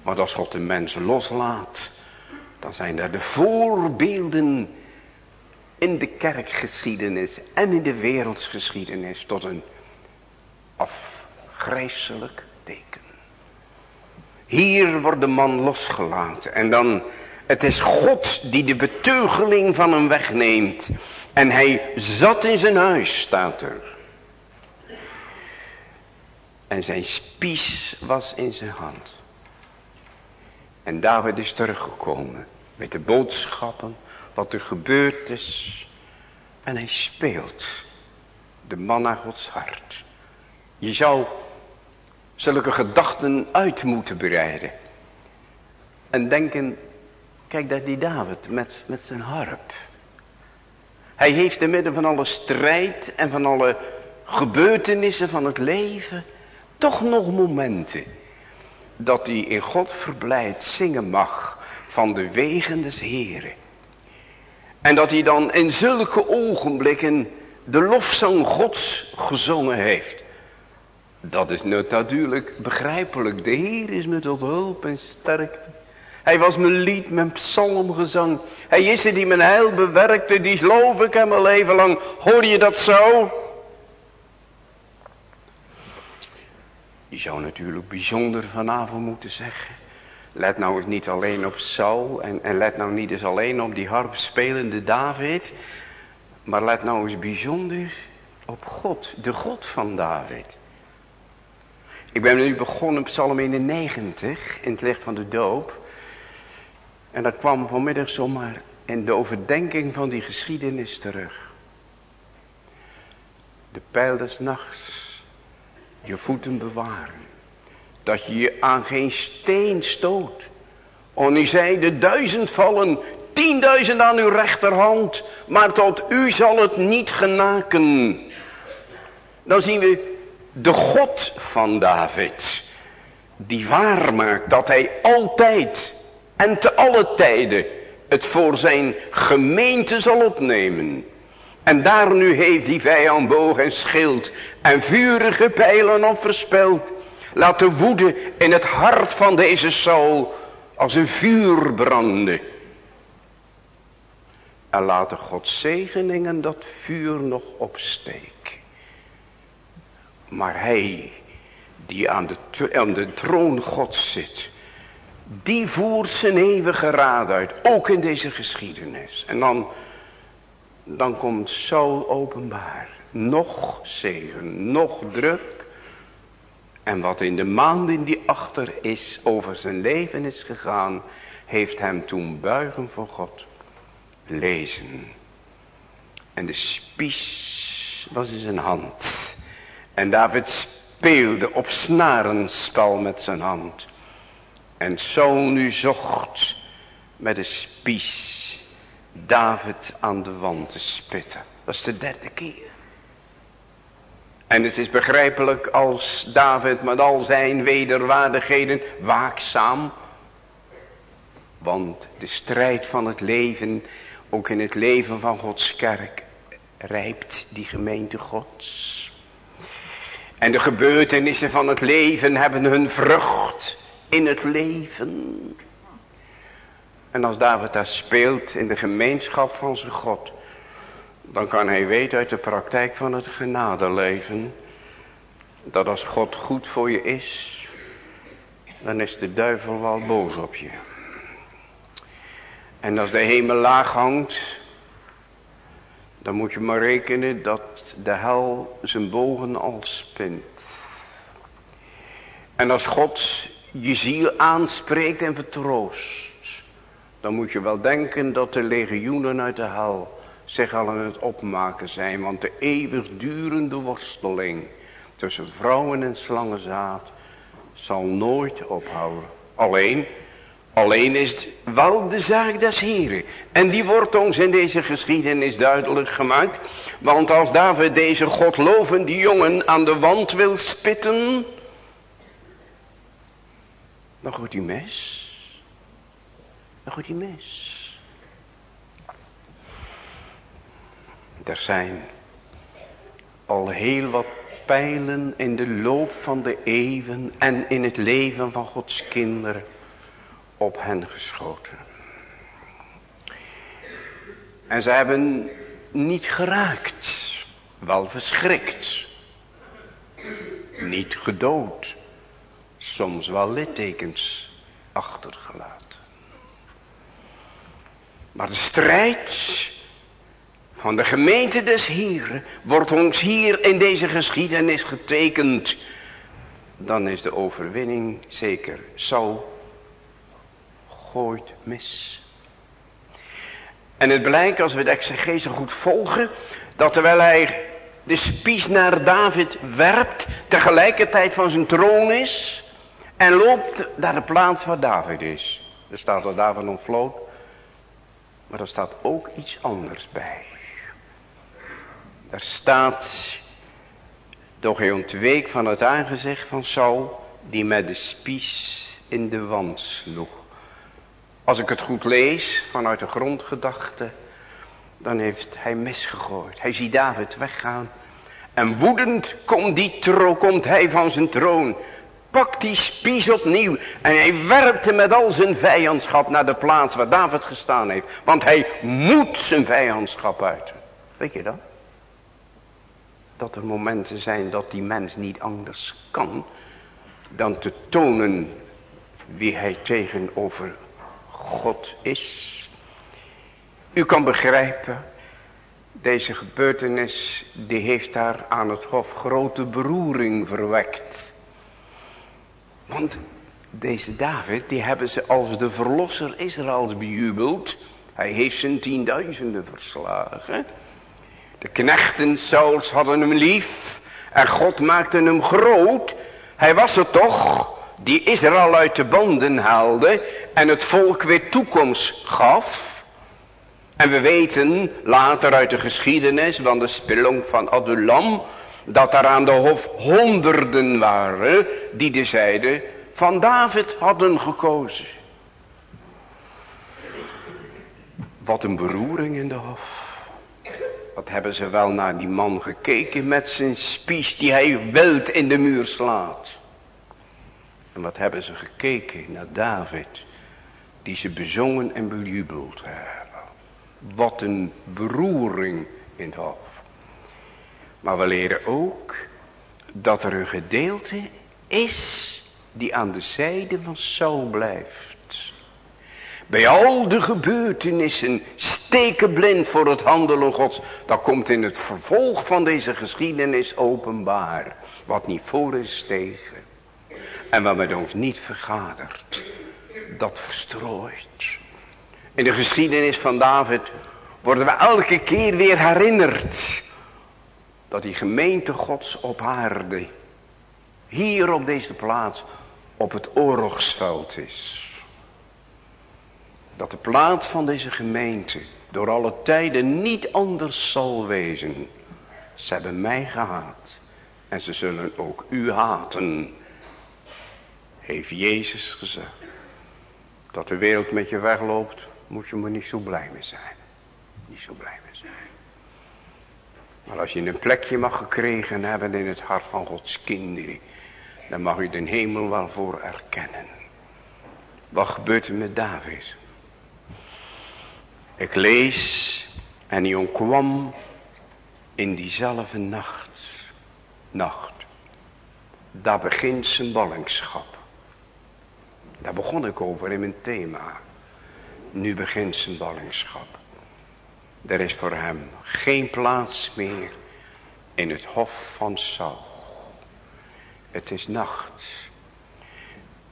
Maar als God de mens loslaat, dan zijn er de voorbeelden in de kerkgeschiedenis en in de wereldsgeschiedenis tot een afgrijzelijk teken. Hier wordt de man losgelaten en dan, het is God die de beteugeling van hem wegneemt. En hij zat in zijn huis, staat er. En zijn spies was in zijn hand. En David is teruggekomen met de boodschappen, wat er gebeurd is. En hij speelt de man naar Gods hart. Je zou zulke gedachten uit moeten bereiden. En denken, kijk daar die David met, met zijn harp. Hij heeft in midden van alle strijd en van alle gebeurtenissen van het leven toch nog momenten dat hij in God verblijd zingen mag van de wegen des Heren. En dat hij dan in zulke ogenblikken de lofzang Gods gezongen heeft. Dat is natuurlijk begrijpelijk. De Heer is me tot hulp en sterkte. Hij was mijn lied, mijn psalmgezang. Hij is er die mijn heil bewerkte, die geloof ik hem mijn leven lang. Hoor je dat zo? Je zou natuurlijk bijzonder vanavond moeten zeggen. Let nou eens niet alleen op Saul en, en let nou niet eens alleen op die harpspelende David. Maar let nou eens bijzonder op God, de God van David. Ik ben nu begonnen op Psalm 91 in het licht van de doop. En dat kwam vanmiddag zomaar in de overdenking van die geschiedenis terug. De pijl des nachts je voeten bewaren. Dat je je aan geen steen stoot. O, nu zij de duizend vallen, tienduizend aan uw rechterhand, maar tot u zal het niet genaken. Dan zien we de God van David, die waarmaakt dat hij altijd en te alle tijden het voor zijn gemeente zal opnemen. En daar nu heeft die vijand boog en schild en vurige pijlen op verspeld. Laat de woede in het hart van deze Saul als een vuur branden. En laat de Gods zegeningen dat vuur nog opsteken. Maar hij die aan de, troon Gods zit. Die voert zijn eeuwige raad uit. Ook in deze geschiedenis. En dan dan komt zo openbaar. Nog zegen, nog druk. En wat in de maanden die achter is over zijn leven is gegaan, heeft hem toen buigen voor God lezen. En de spies was in zijn hand. En David speelde op snarenspel met zijn hand. En zo nu zocht met de spies David aan de wand te spitten. Dat is de derde keer. En het is begrijpelijk als David met al zijn wederwaardigheden waakzaam. Want de strijd van het leven, ook in het leven van Gods kerk, rijpt die gemeente Gods. En de gebeurtenissen van het leven hebben hun vrucht in het leven. En als David daar speelt in de gemeenschap van zijn God. Dan kan hij weten uit de praktijk van het genadeleven. Dat als God goed voor je is. Dan is de duivel wel boos op je. En als de hemel laag hangt. Dan moet je maar rekenen dat de hel zijn bogen al spint. En als God je ziel aanspreekt en vertroost dan moet je wel denken dat de legioenen uit de hel zich al aan het opmaken zijn. Want de eeuwigdurende worsteling tussen vrouwen en slangenzaad zal nooit ophouden. Alleen Alleen is het wel de zaak des Heren. En die wordt ons in deze geschiedenis duidelijk gemaakt. Want als David deze godlovende jongen aan de wand wil spitten. Dan gooit hij mes. Dan gooit hij mes. Er zijn al heel wat pijlen in de loop van de eeuwen en in het leven van Gods kinderen op hen geschoten. En ze hebben niet geraakt, wel verschrikt, niet gedood, soms wel littekens achtergelaten. Maar de strijd van de gemeente des Heeren wordt ons hier in deze geschiedenis getekend. Dan is de overwinning zeker. Zo mis. En het blijkt als we de exegese goed volgen. Dat terwijl hij de spies naar David werpt. Tegelijkertijd van zijn troon is. En loopt naar de plaats waar David is. Er staat dat David ontvloot. Maar er staat ook iets anders bij. Er staat, doch hij ontweek van het aangezicht van Saul, die met de spies in de wand sloeg. Als ik het goed lees, vanuit de grondgedachte, dan heeft hij misgegooid. Hij ziet David weggaan. En woedend komt, die tro komt hij van zijn troon. Pakt die spies opnieuw. En hij werpt hem met al zijn vijandschap naar de plaats waar David gestaan heeft. Want hij moet zijn vijandschap uit. Weet je dat? dat er momenten zijn dat die mens niet anders kan dan te tonen wie hij tegenover God is. U kan begrijpen, deze gebeurtenis die heeft daar aan het hof grote beroering verwekt. Want deze David, die hebben ze als de verlosser Israëls bejubeld. Hij heeft zijn tienduizenden verslagen. De knechten Sauls hadden hem lief. En God maakte hem groot. Hij was het toch die Israël uit de banden haalde. En het volk weer toekomst gaf. En we weten later uit de geschiedenis van de spelonk van Adulam. Dat er aan de hof honderden waren die de zijde van David hadden gekozen. Wat een beroering in de hof. Wat hebben ze wel naar die man gekeken met zijn spies die hij wild in de muur slaat. En wat hebben ze gekeken naar David die ze bezongen en bejubeld hebben. Wat een beroering in het hoofd. Maar we leren ook dat er een gedeelte is die aan de zijde van Saul blijft. Bij al de gebeurtenissen steken blind voor het handelen gods. Dat komt in het vervolg van deze geschiedenis openbaar. Wat niet voor is tegen. En wat met ons niet vergadert. Dat verstrooit. In de geschiedenis van David worden we elke keer weer herinnerd. Dat die gemeente gods op aarde. Hier op deze plaats op het oorlogsveld is dat de plaats van deze gemeente door alle tijden niet anders zal wezen. Ze hebben mij gehaat en ze zullen ook u haten, heeft Jezus gezegd. Dat de wereld met je wegloopt, moet je maar niet zo blij mee zijn. Niet zo blij mee zijn. Maar als je een plekje mag gekregen hebben in het hart van Gods kinderen, dan mag u de hemel wel voor erkennen. Wat gebeurt er met David? Ik lees en hij ontkwam in diezelfde nacht. Nacht. Daar begint zijn ballingschap. Daar begon ik over in mijn thema. Nu begint zijn ballingschap. Er is voor hem geen plaats meer in het hof van Saul. Het is nacht.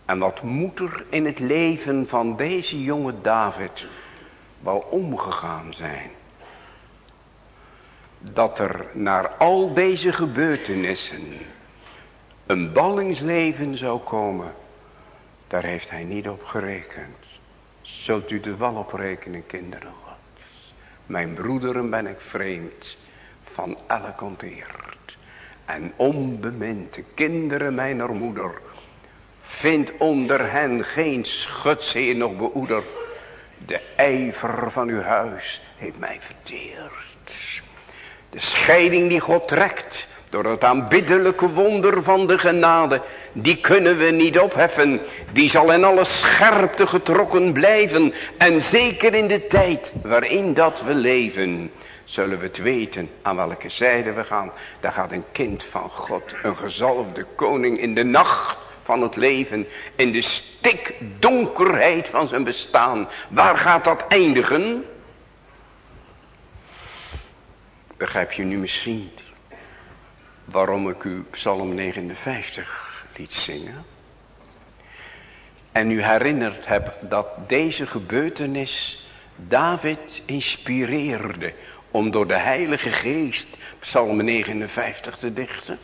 En wat moet er in het leven van deze jonge David wel omgegaan zijn. Dat er naar al deze gebeurtenissen een ballingsleven zou komen, daar heeft hij niet op gerekend. Zult u de wal oprekenen, kinderen gods. Mijn broederen ben ik vreemd, van elk onteerd. En onbemind, kinderen mijner moeder, vindt onder hen geen schutzeer nog beoeder. De ijver van uw huis heeft mij verteerd. De scheiding die God trekt door het aanbiddelijke wonder van de genade, die kunnen we niet opheffen. Die zal in alle scherpte getrokken blijven. En zeker in de tijd waarin dat we leven, zullen we het weten aan welke zijde we gaan. Daar gaat een kind van God, een gezalfde koning in de nacht van het leven. In de stikdonkerheid van zijn bestaan. Waar gaat dat eindigen? Begrijp je nu misschien waarom ik u Psalm 59 liet zingen? En u herinnerd heb dat deze gebeurtenis David inspireerde om door de Heilige Geest Psalm 59 te dichten.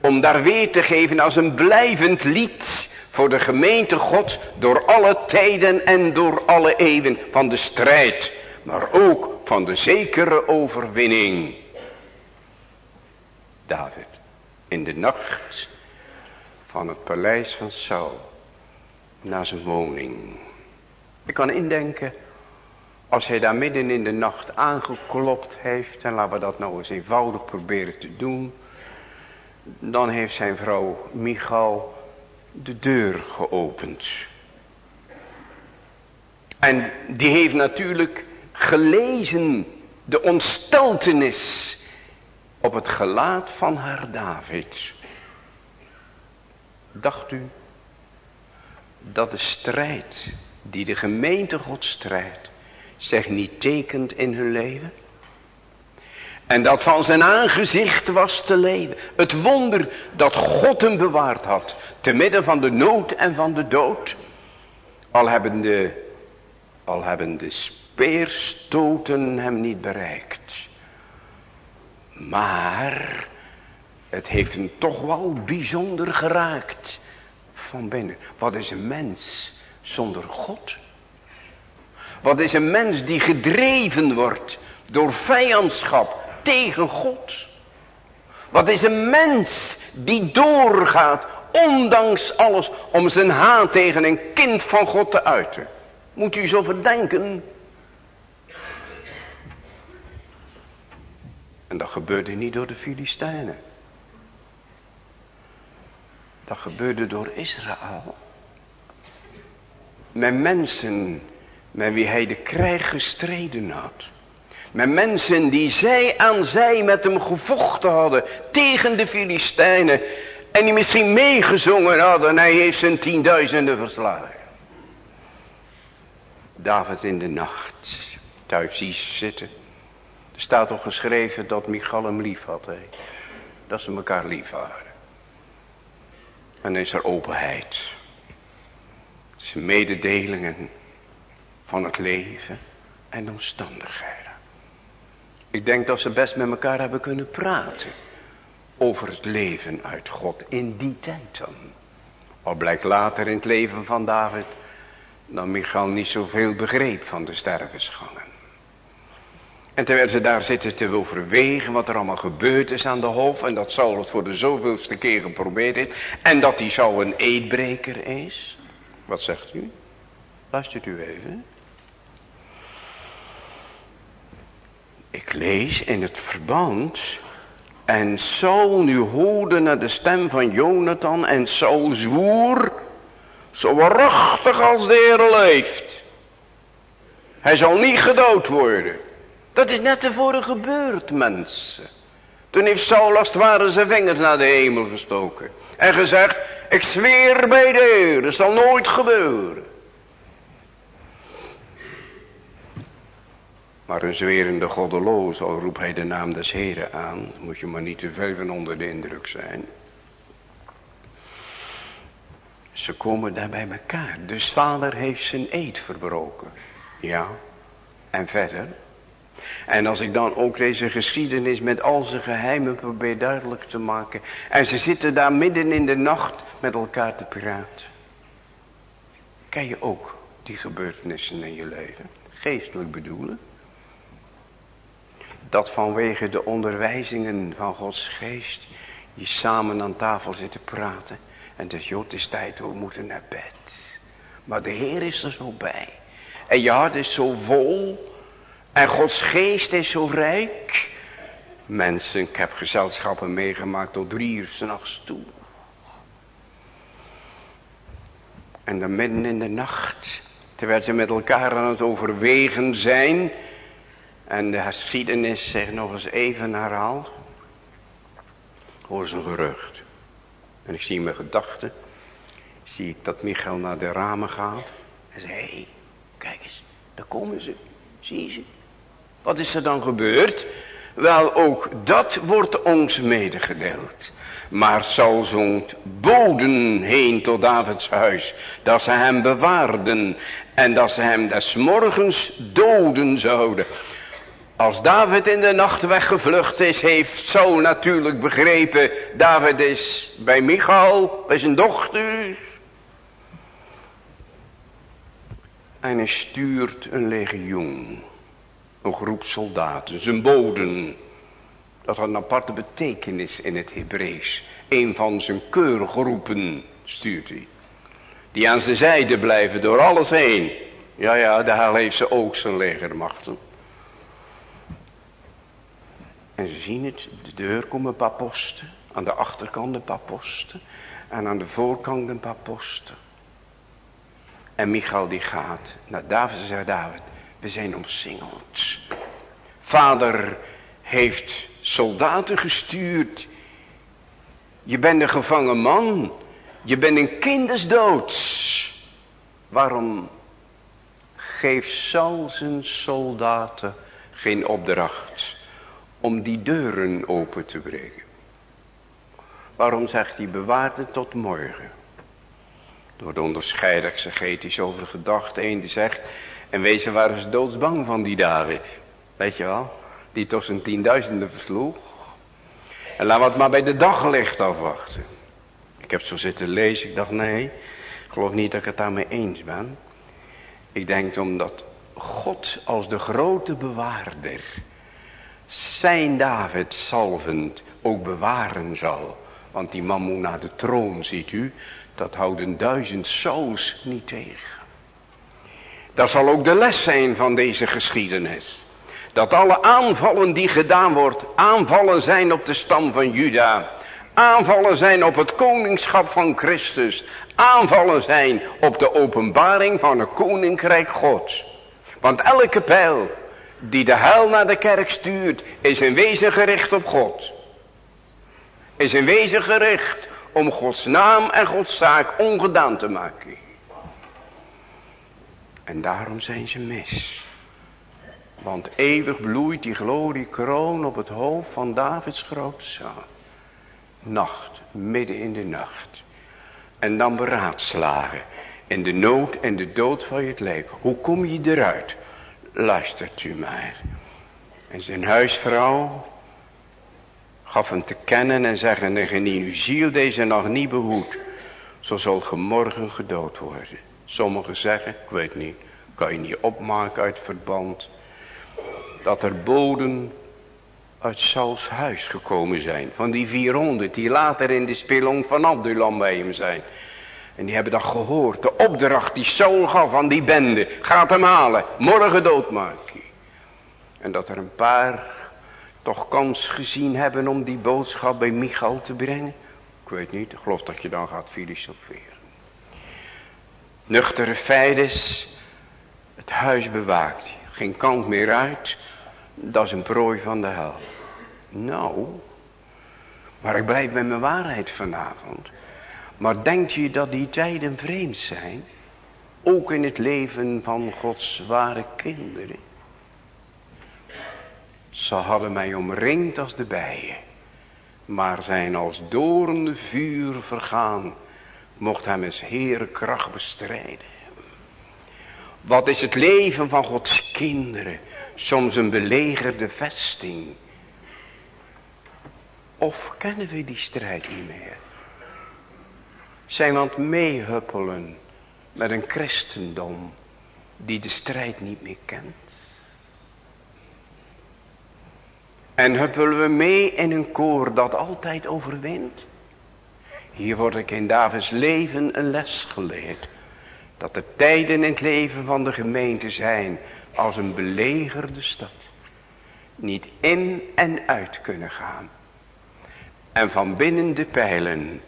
Om daar weer te geven als een blijvend lied voor de gemeente God door alle tijden en door alle eeuwen van de strijd. Maar ook van de zekere overwinning. David in de nacht van het paleis van Saul naar zijn woning. Ik kan indenken als hij daar midden in de nacht aangeklopt heeft en laten we dat nou eens eenvoudig proberen te doen. Dan heeft zijn vrouw Michal de deur geopend. En die heeft natuurlijk gelezen de ontsteltenis op het gelaat van haar David. Dacht u dat de strijd die de gemeente God strijdt zich niet tekent in hun leven? En dat van zijn aangezicht was te leven. Het wonder dat God hem bewaard had. Te midden van de nood en van de dood. Al hebben de, al hebben de speerstoten hem niet bereikt. Maar het heeft hem toch wel bijzonder geraakt. Van binnen. Wat is een mens zonder God? Wat is een mens die gedreven wordt door vijandschap tegen God? Wat is een mens die doorgaat, ondanks alles, om zijn haat tegen een kind van God te uiten? Moet u zo verdenken? En dat gebeurde niet door de Filistijnen. Dat gebeurde door Israël. Met mensen met wie hij de krijg gestreden had. Met mensen die zij aan zij met hem gevochten hadden tegen de Filistijnen. En die misschien meegezongen hadden. Hij heeft zijn tienduizenden verslagen. David in de nacht. Thuis ziet zitten. Er staat toch geschreven dat Michal hem lief had. Dat ze elkaar lief hadden. En is er openheid. Zijn mededelingen van het leven en omstandigheden. Ik denk dat ze best met elkaar hebben kunnen praten. Over het leven uit God in die tijd dan. Al blijkt later in het leven van David. Dat Michal niet zoveel begreep van de stervensgangen. En terwijl ze daar zitten te overwegen wat er allemaal gebeurd is aan de hof. En dat Saul het voor de zoveelste keer geprobeerd heeft. En dat hij zo een eetbreker is. Wat zegt u? Luistert u even. Ik lees in het verband. En Saul nu hoorde naar de stem van Jonathan. En Saul zwoer. Zo waarachtig als de Heer leeft. Hij zal niet gedood worden. Dat is net tevoren gebeurd mensen. Toen heeft Saul als het zijn vingers naar de hemel gestoken. En gezegd, ik zweer bij de Heer, dat zal nooit gebeuren. Maar een zwerende goddeloos, al roept hij de naam des Heren aan, moet je maar niet te veel van onder de indruk zijn. Ze komen daar bij elkaar. Dus vader heeft zijn eed verbroken. Ja. En verder. En als ik dan ook deze geschiedenis met al zijn geheimen probeer duidelijk te maken. En ze zitten daar midden in de nacht met elkaar te praten. Kan je ook die gebeurtenissen in je leven. Geestelijk bedoelen. Dat vanwege de onderwijzingen van Gods geest je samen aan tafel zit te praten. En dus joh, het is tijd, we moeten naar bed. Maar de Heer is er zo bij. En je hart is zo vol. En Gods geest is zo rijk. Mensen, ik heb gezelschappen meegemaakt tot drie uur s'nachts toe. En dan midden in de nacht, terwijl ze met elkaar aan het overwegen zijn. En de geschiedenis zich nog eens even herhaalt. Hoor ze een gerucht. En ik zie in mijn gedachten, zie ik dat Michael naar de ramen gaat. En zegt, hé, hey, kijk eens, daar komen ze. Zie je ze? Wat is er dan gebeurd? Wel, ook dat wordt ons medegedeeld. Maar Saul zond boden heen tot Davids huis, dat ze hem bewaarden en dat ze hem des morgens doden zouden. Als David in de nacht weggevlucht is, heeft Saul natuurlijk begrepen, David is bij Michal, bij zijn dochter. En hij stuurt een legioen, een groep soldaten, zijn boden. Dat had een aparte betekenis in het Hebreeuws. Een van zijn keurgroepen stuurt hij. Die aan zijn zijde blijven door alles heen. Ja, ja, daar heeft ze ook zijn legermachten. En ze zien het, de deur komen een paar posten. Aan de achterkant een paar posten. En aan de voorkant een paar posten. En Michael die gaat naar David en zegt, David, we zijn omsingeld. Vader heeft soldaten gestuurd. Je bent een gevangen man. Je bent een kindersdoods. Waarom geeft Saul zijn soldaten geen opdracht om die deuren open te breken? Waarom zegt hij bewaard het tot morgen? Door de onderscheid exegetisch over gedachte. Eén die zegt, en wezen waren ze doodsbang van die David. Weet je wel? Die toch zijn tienduizenden versloeg. En we het maar bij de daglicht afwachten. Ik heb zo zitten lezen. Ik dacht nee. Ik geloof niet dat ik het daarmee eens ben. Ik denk omdat God als de grote bewaarder. Zijn David salvend ook bewaren zal. Want die man naar de troon ziet u. Dat houden duizend zoos niet tegen. Dat zal ook de les zijn van deze geschiedenis. Dat alle aanvallen die gedaan wordt, aanvallen zijn op de stam van Juda. Aanvallen zijn op het koningschap van Christus. Aanvallen zijn op de openbaring van het koninkrijk Gods. Want elke pijl die de hel naar de kerk stuurt, is in wezen gericht op God. Is in wezen gericht om Gods naam en Gods zaak ongedaan te maken. En daarom zijn ze mis. Want eeuwig bloeit die gloriekroon op het hoofd van Davids grootzoon. Nacht, midden in de nacht. En dan beraadslagen. In de nood en de dood van je leven. Hoe kom je eruit? Luistert u maar. En zijn huisvrouw gaf hem te kennen en zeggen, en in uw ziel deze nog niet behoed, zo zal ge morgen gedood worden. Sommigen zeggen, ik weet niet, kan je niet opmaken uit verband, dat er boden uit Sauls huis gekomen zijn. Van die 400 die later in de spelong van Abdullam bij hem zijn. En die hebben dat gehoord. De opdracht die Saul gaf aan die bende. Gaat hem halen. Morgen doodmaken. En dat er een paar toch kans gezien hebben om die boodschap bij Michal te brengen. Ik weet niet. Ik geloof dat je dan gaat filosoferen. Nuchtere Feides. Het huis bewaakt. Geen kant meer uit. Dat is een prooi van de hel. Nou, maar ik blijf bij mijn waarheid vanavond. Maar denkt je dat die tijden vreemd zijn? Ook in het leven van Gods ware kinderen. Ze hadden mij omringd als de bijen. Maar zijn als dorende vuur vergaan. Mocht hem eens Heer kracht bestrijden. Wat is het leven van Gods kinderen? Soms een belegerde vesting. Of kennen we die strijd niet meer? Zijn we aan het meehuppelen met een christendom die de strijd niet meer kent. En huppelen we mee in een koor dat altijd overwint. Hier wordt ik in Davids leven een les geleerd. Dat er tijden in het leven van de gemeente zijn als een belegerde stad. Niet in en uit kunnen gaan. En van binnen de pijlen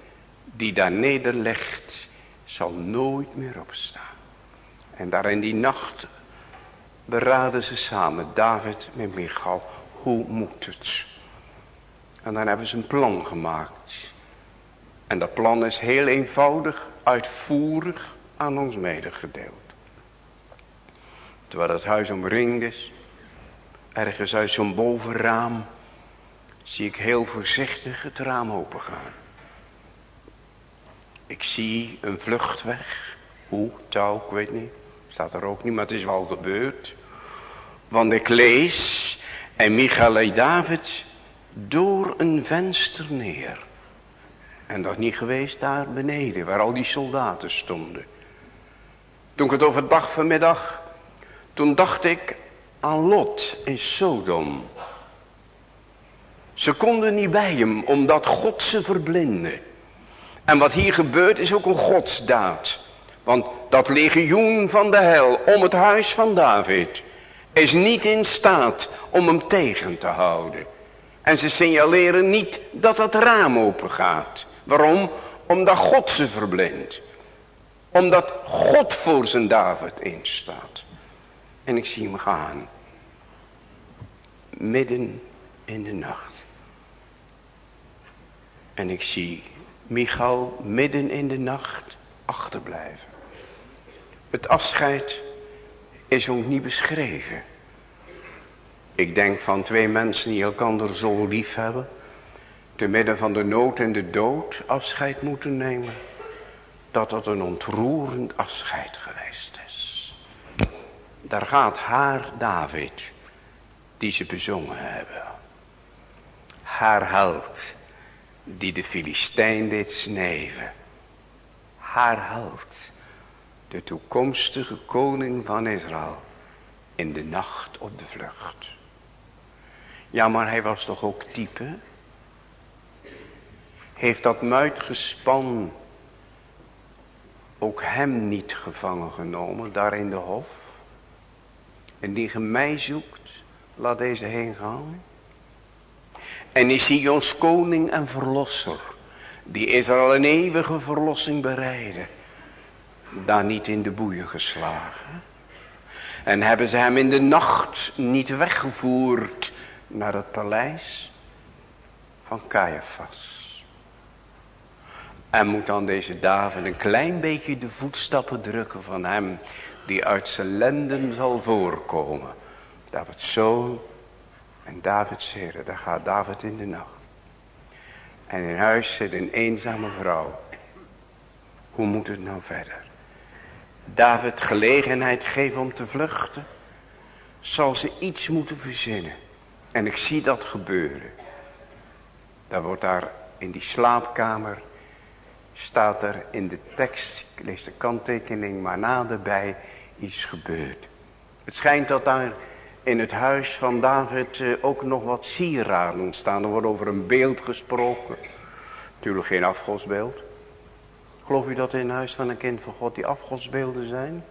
die daar nederlegt zal nooit meer opstaan. En daar in die nacht beraden ze samen, David met Michal, hoe moet het? En dan hebben ze een plan gemaakt. En dat plan is heel eenvoudig, uitvoerig aan ons medegedeeld. Terwijl het huis omringd is, ergens uit zo'n bovenraam, zie ik heel voorzichtig het raam opengaan. Ik zie een vluchtweg. Hoe, touw, ik weet niet. Staat er ook niet, maar het is wel gebeurd. Want ik lees en Michael David door een venster neer. En dat niet geweest daar beneden, waar al die soldaten stonden. Toen ik het over dag vanmiddag, toen dacht ik aan Lot in Sodom. Ze konden niet bij hem, omdat God ze verblindde. En wat hier gebeurt is ook een godsdaad. Want dat legioen van de hel om het huis van David is niet in staat om hem tegen te houden. En ze signaleren niet dat dat raam open gaat. Waarom? Omdat God ze verblindt. Omdat God voor zijn David instaat. En ik zie hem gaan. Midden in de nacht. En ik zie Michal midden in de nacht achterblijven. Het afscheid is ook niet beschreven. Ik denk van twee mensen die elkaar zo lief hebben. Te midden van de nood en de dood afscheid moeten nemen. Dat dat een ontroerend afscheid geweest is. Daar gaat haar David. Die ze bezongen hebben. Haar held. Die de Filistijn deed sneven. Haar held de toekomstige koning van Israël, in de nacht op de vlucht. Ja, maar hij was toch ook type? Heeft dat muitgespan ook hem niet gevangen genomen, daar in de hof? En die mij zoekt, laat deze heen gaan. En is hij ons koning en verlosser, die Israël een eeuwige verlossing bereiden daar niet in de boeien geslagen? En hebben ze hem in de nacht niet weggevoerd naar het paleis van Caiaphas? En moet dan deze David een klein beetje de voetstappen drukken van hem die uit zijn lenden zal voorkomen. Davids zoon en Davids heren, daar gaat David in de nacht. En in huis zit een eenzame vrouw. Hoe moet het nou verder? David gelegenheid geven om te vluchten, zal ze iets moeten verzinnen. En ik zie dat gebeuren. Daar wordt daar in die slaapkamer, staat er in de tekst, ik lees de kanttekening maar naderbij, iets gebeurd. Het schijnt dat daar in het huis van David eh, ook nog wat sieraden ontstaan. Er wordt over een beeld gesproken. Natuurlijk geen afgodsbeeld. Geloof u dat in huis van een kind van God die afgodsbeelden zijn?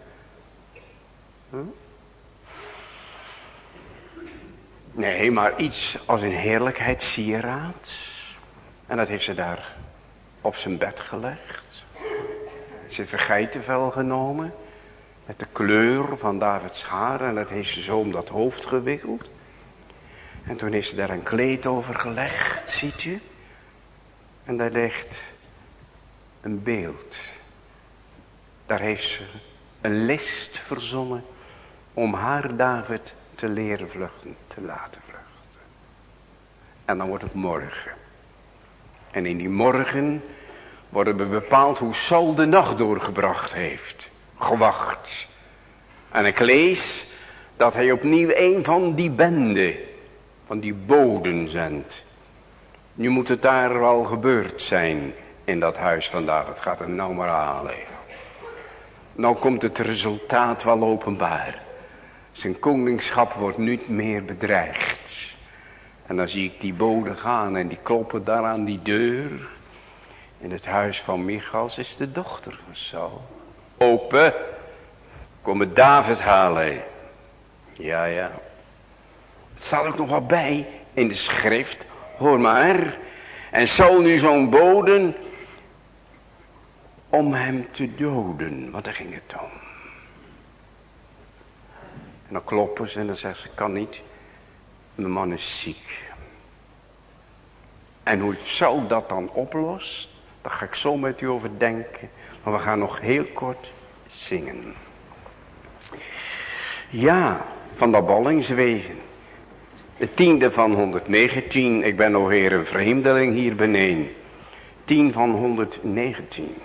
Nee, maar iets als een heerlijkheidssieraad. En dat heeft ze daar op zijn bed gelegd. Ze heeft vergeitenvel genomen. Met de kleur van Davids haar. En dat heeft ze zo om dat hoofd gewikkeld. En toen is ze daar een kleed over gelegd, ziet u. En daar ligt een beeld. Daar heeft ze een list verzonnen om haar David te leren vluchten, te laten vluchten. En dan wordt het morgen. En in die morgen worden we bepaald hoe Saul de nacht doorgebracht heeft. Gewacht. En ik lees dat hij opnieuw een van die bende, van die boden zendt. Nu moet het daar wel gebeurd zijn in dat huis van David. Gaat het nou maar halen. Nou komt het resultaat wel openbaar. Zijn koningschap wordt niet meer bedreigd. En dan zie ik die boden gaan en die kloppen daar aan die deur. In het huis van Michals is de dochter van Saul. Open, kom het David halen. Ja, ja. Het staat ook nog wat bij in de schrift. Hoor maar. En Saul nu zo'n boden om hem te doden. Want daar ging het om. En dan kloppen ze en dan zeggen ze, kan niet. Mijn man is ziek. En hoe zou dat dan oplost? Daar ga ik zo met u over denken. Maar we gaan nog heel kort zingen. Ja, van dat ballingswegen. De tiende van 119. Ik ben nog weer een vreemdeling hier beneden. Tien van 119.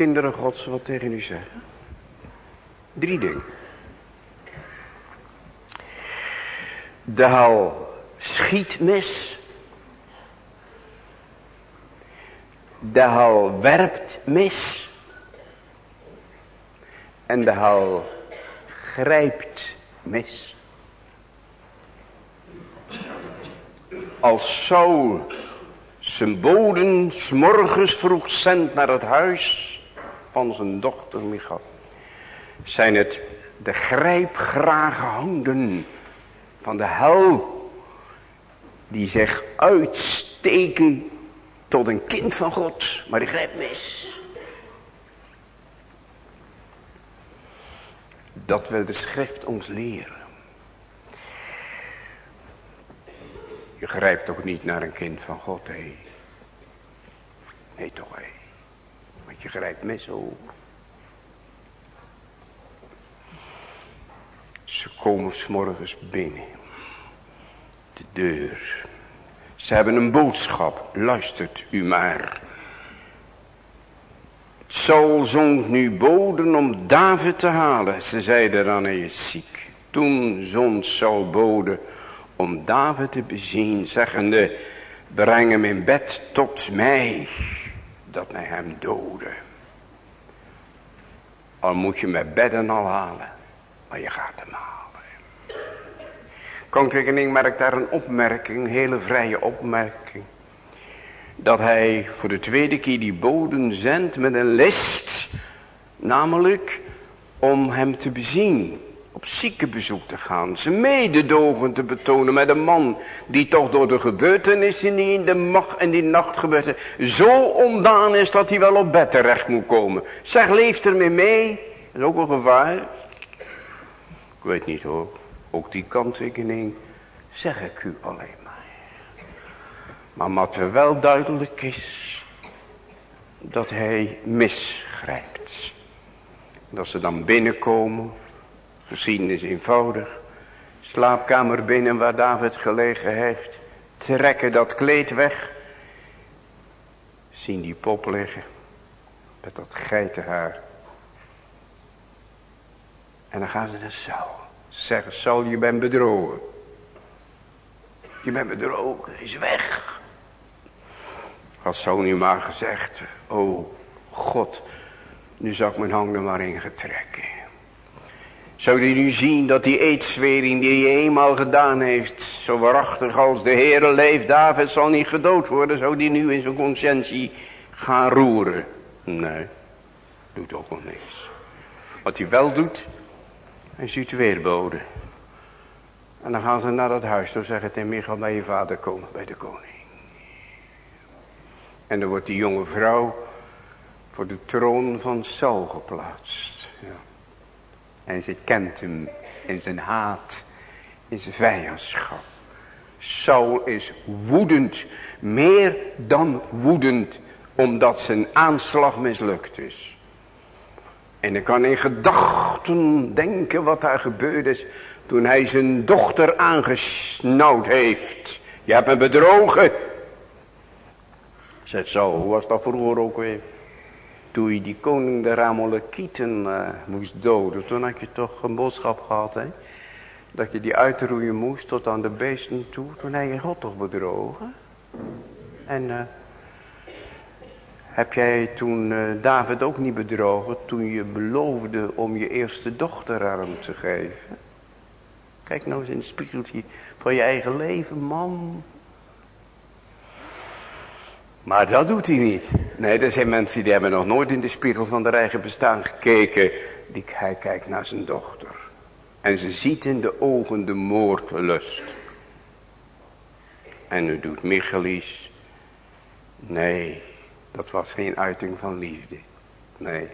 Kinderen gods wat tegen u zeggen? Drie dingen. De hal schiet mis. De hal werpt mis. En de hal grijpt mis. Als Saul zijn boden morgens vroeg zendt naar het huis zijn dochter Michal. Zijn het de grijpgrage handen van de hel. Die zich uitsteken tot een kind van God. Maar die grijpt mis. Dat wil de schrift ons leren. Je grijpt toch niet naar een kind van God, hé? Nee toch, hé? Je grijpt mes zo. Ze komen s'morgens binnen. De deur. Ze hebben een boodschap. Luistert u maar. Saul zond nu boden om David te halen. Ze zeiden dan hij is ziek. Toen zond Saul boden om David te bezien. Zeggende breng hem in bed tot mij dat mij hem doden. Al moet je met bedden al halen, maar je gaat hem halen. Koning merkt daar een opmerking, een hele vrije opmerking. Dat hij voor de tweede keer die boden zendt met een list. Namelijk om hem te bezien. Op ziekenbezoek te gaan. Zijn mededogen te betonen met een man die toch door de gebeurtenissen die in de macht en die nacht gebeurd Zo ondaan is dat hij wel op bed terecht moet komen. Zeg leeft er mee mee. Dat is ook een gevaar. Ik weet niet hoor. Ook die kanttekening zeg ik u alleen maar. Maar wat er wel duidelijk is. Dat hij misgrijpt. Dat ze dan binnenkomen. Gezien is eenvoudig. Slaapkamer binnen waar David gelegen heeft. Trekken dat kleed weg. Zien die pop liggen. Met dat geitenhaar. En dan gaan ze naar Saul. Ze zeggen, Saul, je bent bedrogen. Je bent bedrogen, is weg. Had Saul nu maar gezegd, oh God, nu zal ik mijn handen maar ingetrekken. Zou je nu zien dat die eedswering die hij eenmaal gedaan heeft, zo waarachtig als de Heere leeft, David zal niet gedood worden, zou die nu in zijn conscientie gaan roeren? Nee, doet ook nog niks. Wat hij wel doet, hij ziet weerboden. En dan gaan ze naar dat huis toe zeggen tegen Michal bij je vader komen bij de koning. En dan wordt die jonge vrouw voor de troon van Saul geplaatst. En ze kent hem in zijn haat, in zijn vijandschap. Saul is woedend, meer dan woedend, omdat zijn aanslag mislukt is. En ik kan in gedachten denken wat daar gebeurd is toen hij zijn dochter aangesnauwd heeft. Je hebt me bedrogen. Zegt zo, hoe was dat vroeger ook weer? Toen je die koning de Ramalekieten uh, moest doden. Toen had je toch een boodschap gehad, hè? Dat je die uitroeien moest tot aan de beesten toe. Toen heb je God toch bedrogen. En uh, heb jij toen uh, David ook niet bedrogen. Toen je beloofde om je eerste dochter aan hem te geven. Kijk nou eens in het spiegeltje van je eigen leven, man. Maar dat doet hij niet. Nee, er zijn mensen die hebben nog nooit in de spiegel van de eigen bestaan gekeken. Die, hij kijkt naar zijn dochter. En ze ziet in de ogen de moordlust. En nu doet Michelis. Nee, dat was geen uiting van liefde. Nee,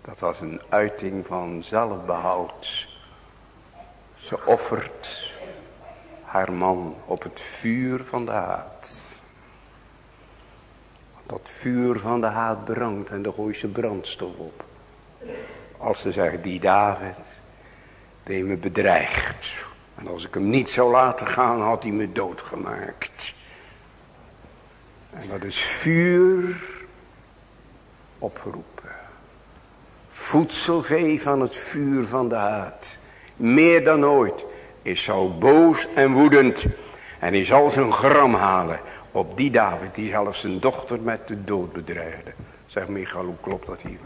dat was een uiting van zelfbehoud. Ze offert haar man op het vuur van de haat dat vuur van de haat brandt en de gooit ze brandstof op. Als ze zeggen, die David, die me bedreigt. En als ik hem niet zou laten gaan, had hij me doodgemaakt. En dat is vuur opgeroepen. Voedsel geven aan het vuur van de haat. Meer dan ooit is zo boos en woedend. En hij zal zijn gram halen op die David die zelfs zijn dochter met de dood bedreigde. Zeg Michael, hoe klopt dat hier?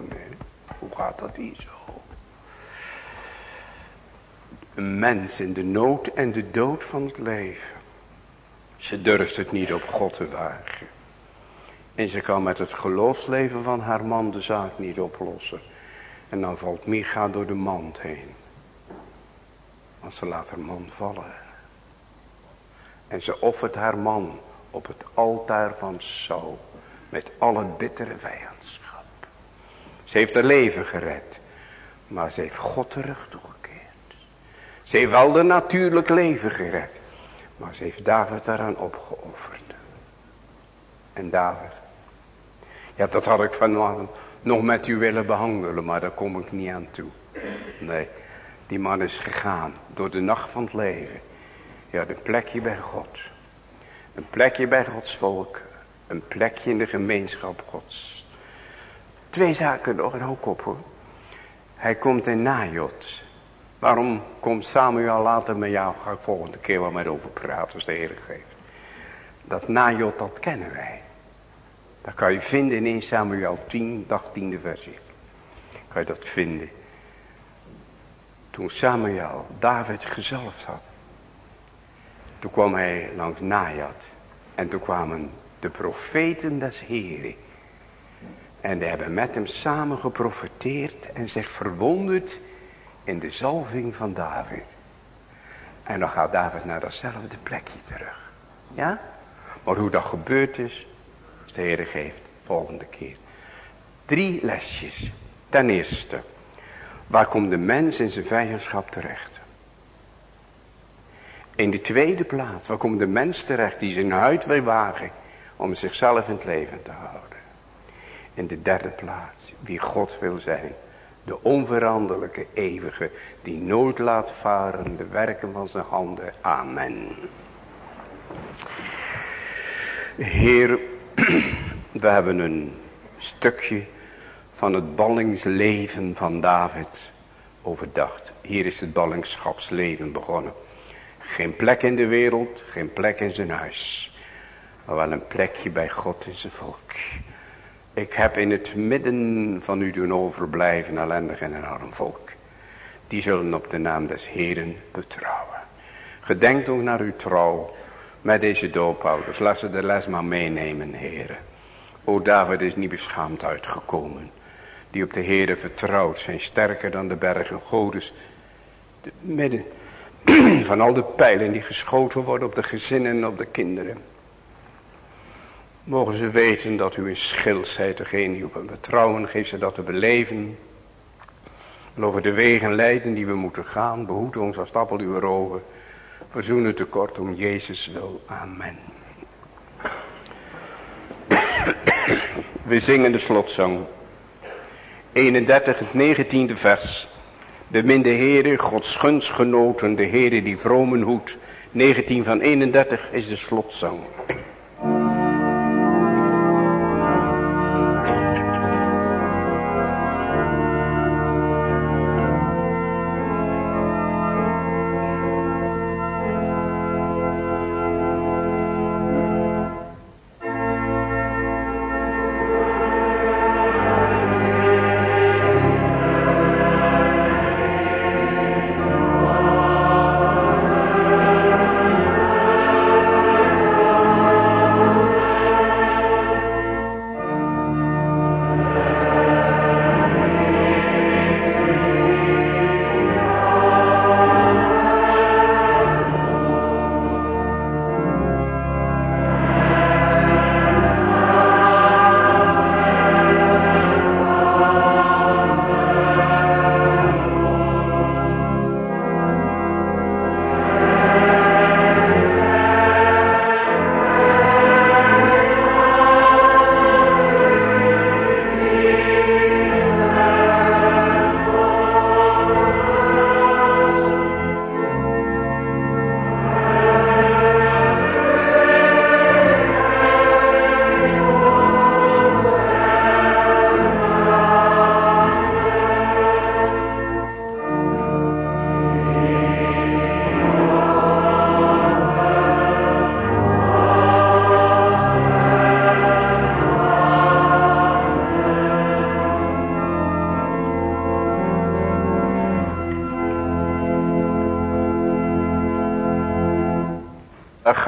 Hoe gaat dat hier zo? Een mens in de nood en de dood van het leven. Ze durft het niet op God te wagen. En ze kan met het geloofsleven van haar man de zaak niet oplossen. En dan valt Micha door de mand heen. Want ze laat haar man vallen. En ze offert haar man op het altaar van Saul. Met alle bittere vijandschap. Ze heeft haar leven gered. Maar ze heeft God terug toegekeerd. Ze heeft wel de natuurlijk leven gered. Maar ze heeft David daaraan opgeofferd. En David. Ja, dat had ik vanavond nog met u willen behandelen. Maar daar kom ik niet aan toe. Nee, die man is gegaan door de nacht van het leven. Ja, de plekje bij God. Een plekje bij Gods volk. Een plekje in de gemeenschap Gods. Twee zaken nog en hou op hoor. Hij komt in Najot. Waarom komt Samuel later met jou? Ga ik volgende keer wel met over praten als de Heer geeft. Dat Najot, dat kennen wij. Dat kan je vinden in 1 Samuel 10, 18e versie. Kan je dat vinden. Toen Samuel David gezalfd had. Toen kwam hij langs Najat. En toen kwamen de profeten des Heren. En die hebben met hem samen geprofiteerd en zich verwonderd in de zalving van David. En dan gaat David naar datzelfde plekje terug. Ja? Maar hoe dat gebeurd is, de Heer geeft volgende keer. Drie lesjes. Ten eerste, waar komt de mens in zijn vijandschap terecht? In de tweede plaats, waar komt de mens terecht die zijn huid wil wagen om zichzelf in het leven te houden? In de derde plaats, wie God wil zijn. De onveranderlijke, eeuwige, die nooit laat varen de werken van zijn handen. Amen. Heer, we hebben een stukje van het ballingsleven van David overdacht. Hier is het ballingschapsleven begonnen. Geen plek in de wereld, geen plek in zijn huis. Maar wel een plekje bij God in zijn volk. Ik heb in het midden van u doen overblijven ellendig en een arm volk. Die zullen op de naam des Heren betrouwen. Gedenk ook naar uw trouw met deze doopouders. Laat ze de les maar meenemen, heren. O David is niet beschaamd uitgekomen. Die op de Heere vertrouwt zijn sterker dan de bergen Godes. De midden van al de pijlen die geschoten worden op de gezinnen en op de kinderen. Mogen ze weten dat u een schild zijt, degene die op een betrouwen, geeft ze dat te beleven. En over de wegen leiden die we moeten gaan, behoed ons als appel uw ogen. Verzoen het tekort om Jezus wil. Amen. We zingen de slotzang. 31, het 19e vers. Beminde Heere, Gods gunstgenoten, de Heere die vromen hoedt. 19 van 31 is de slotzang.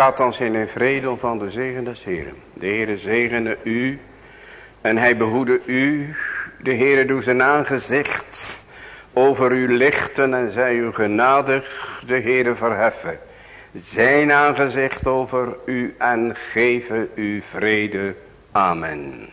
Gaat dan in vrede van de zegen des Heren. De Heere zegene u en hij behoede u. De Heere doet zijn aangezicht over u lichten en zij u genadig. De Heere verheffen zijn aangezicht over u en geven u vrede. Amen.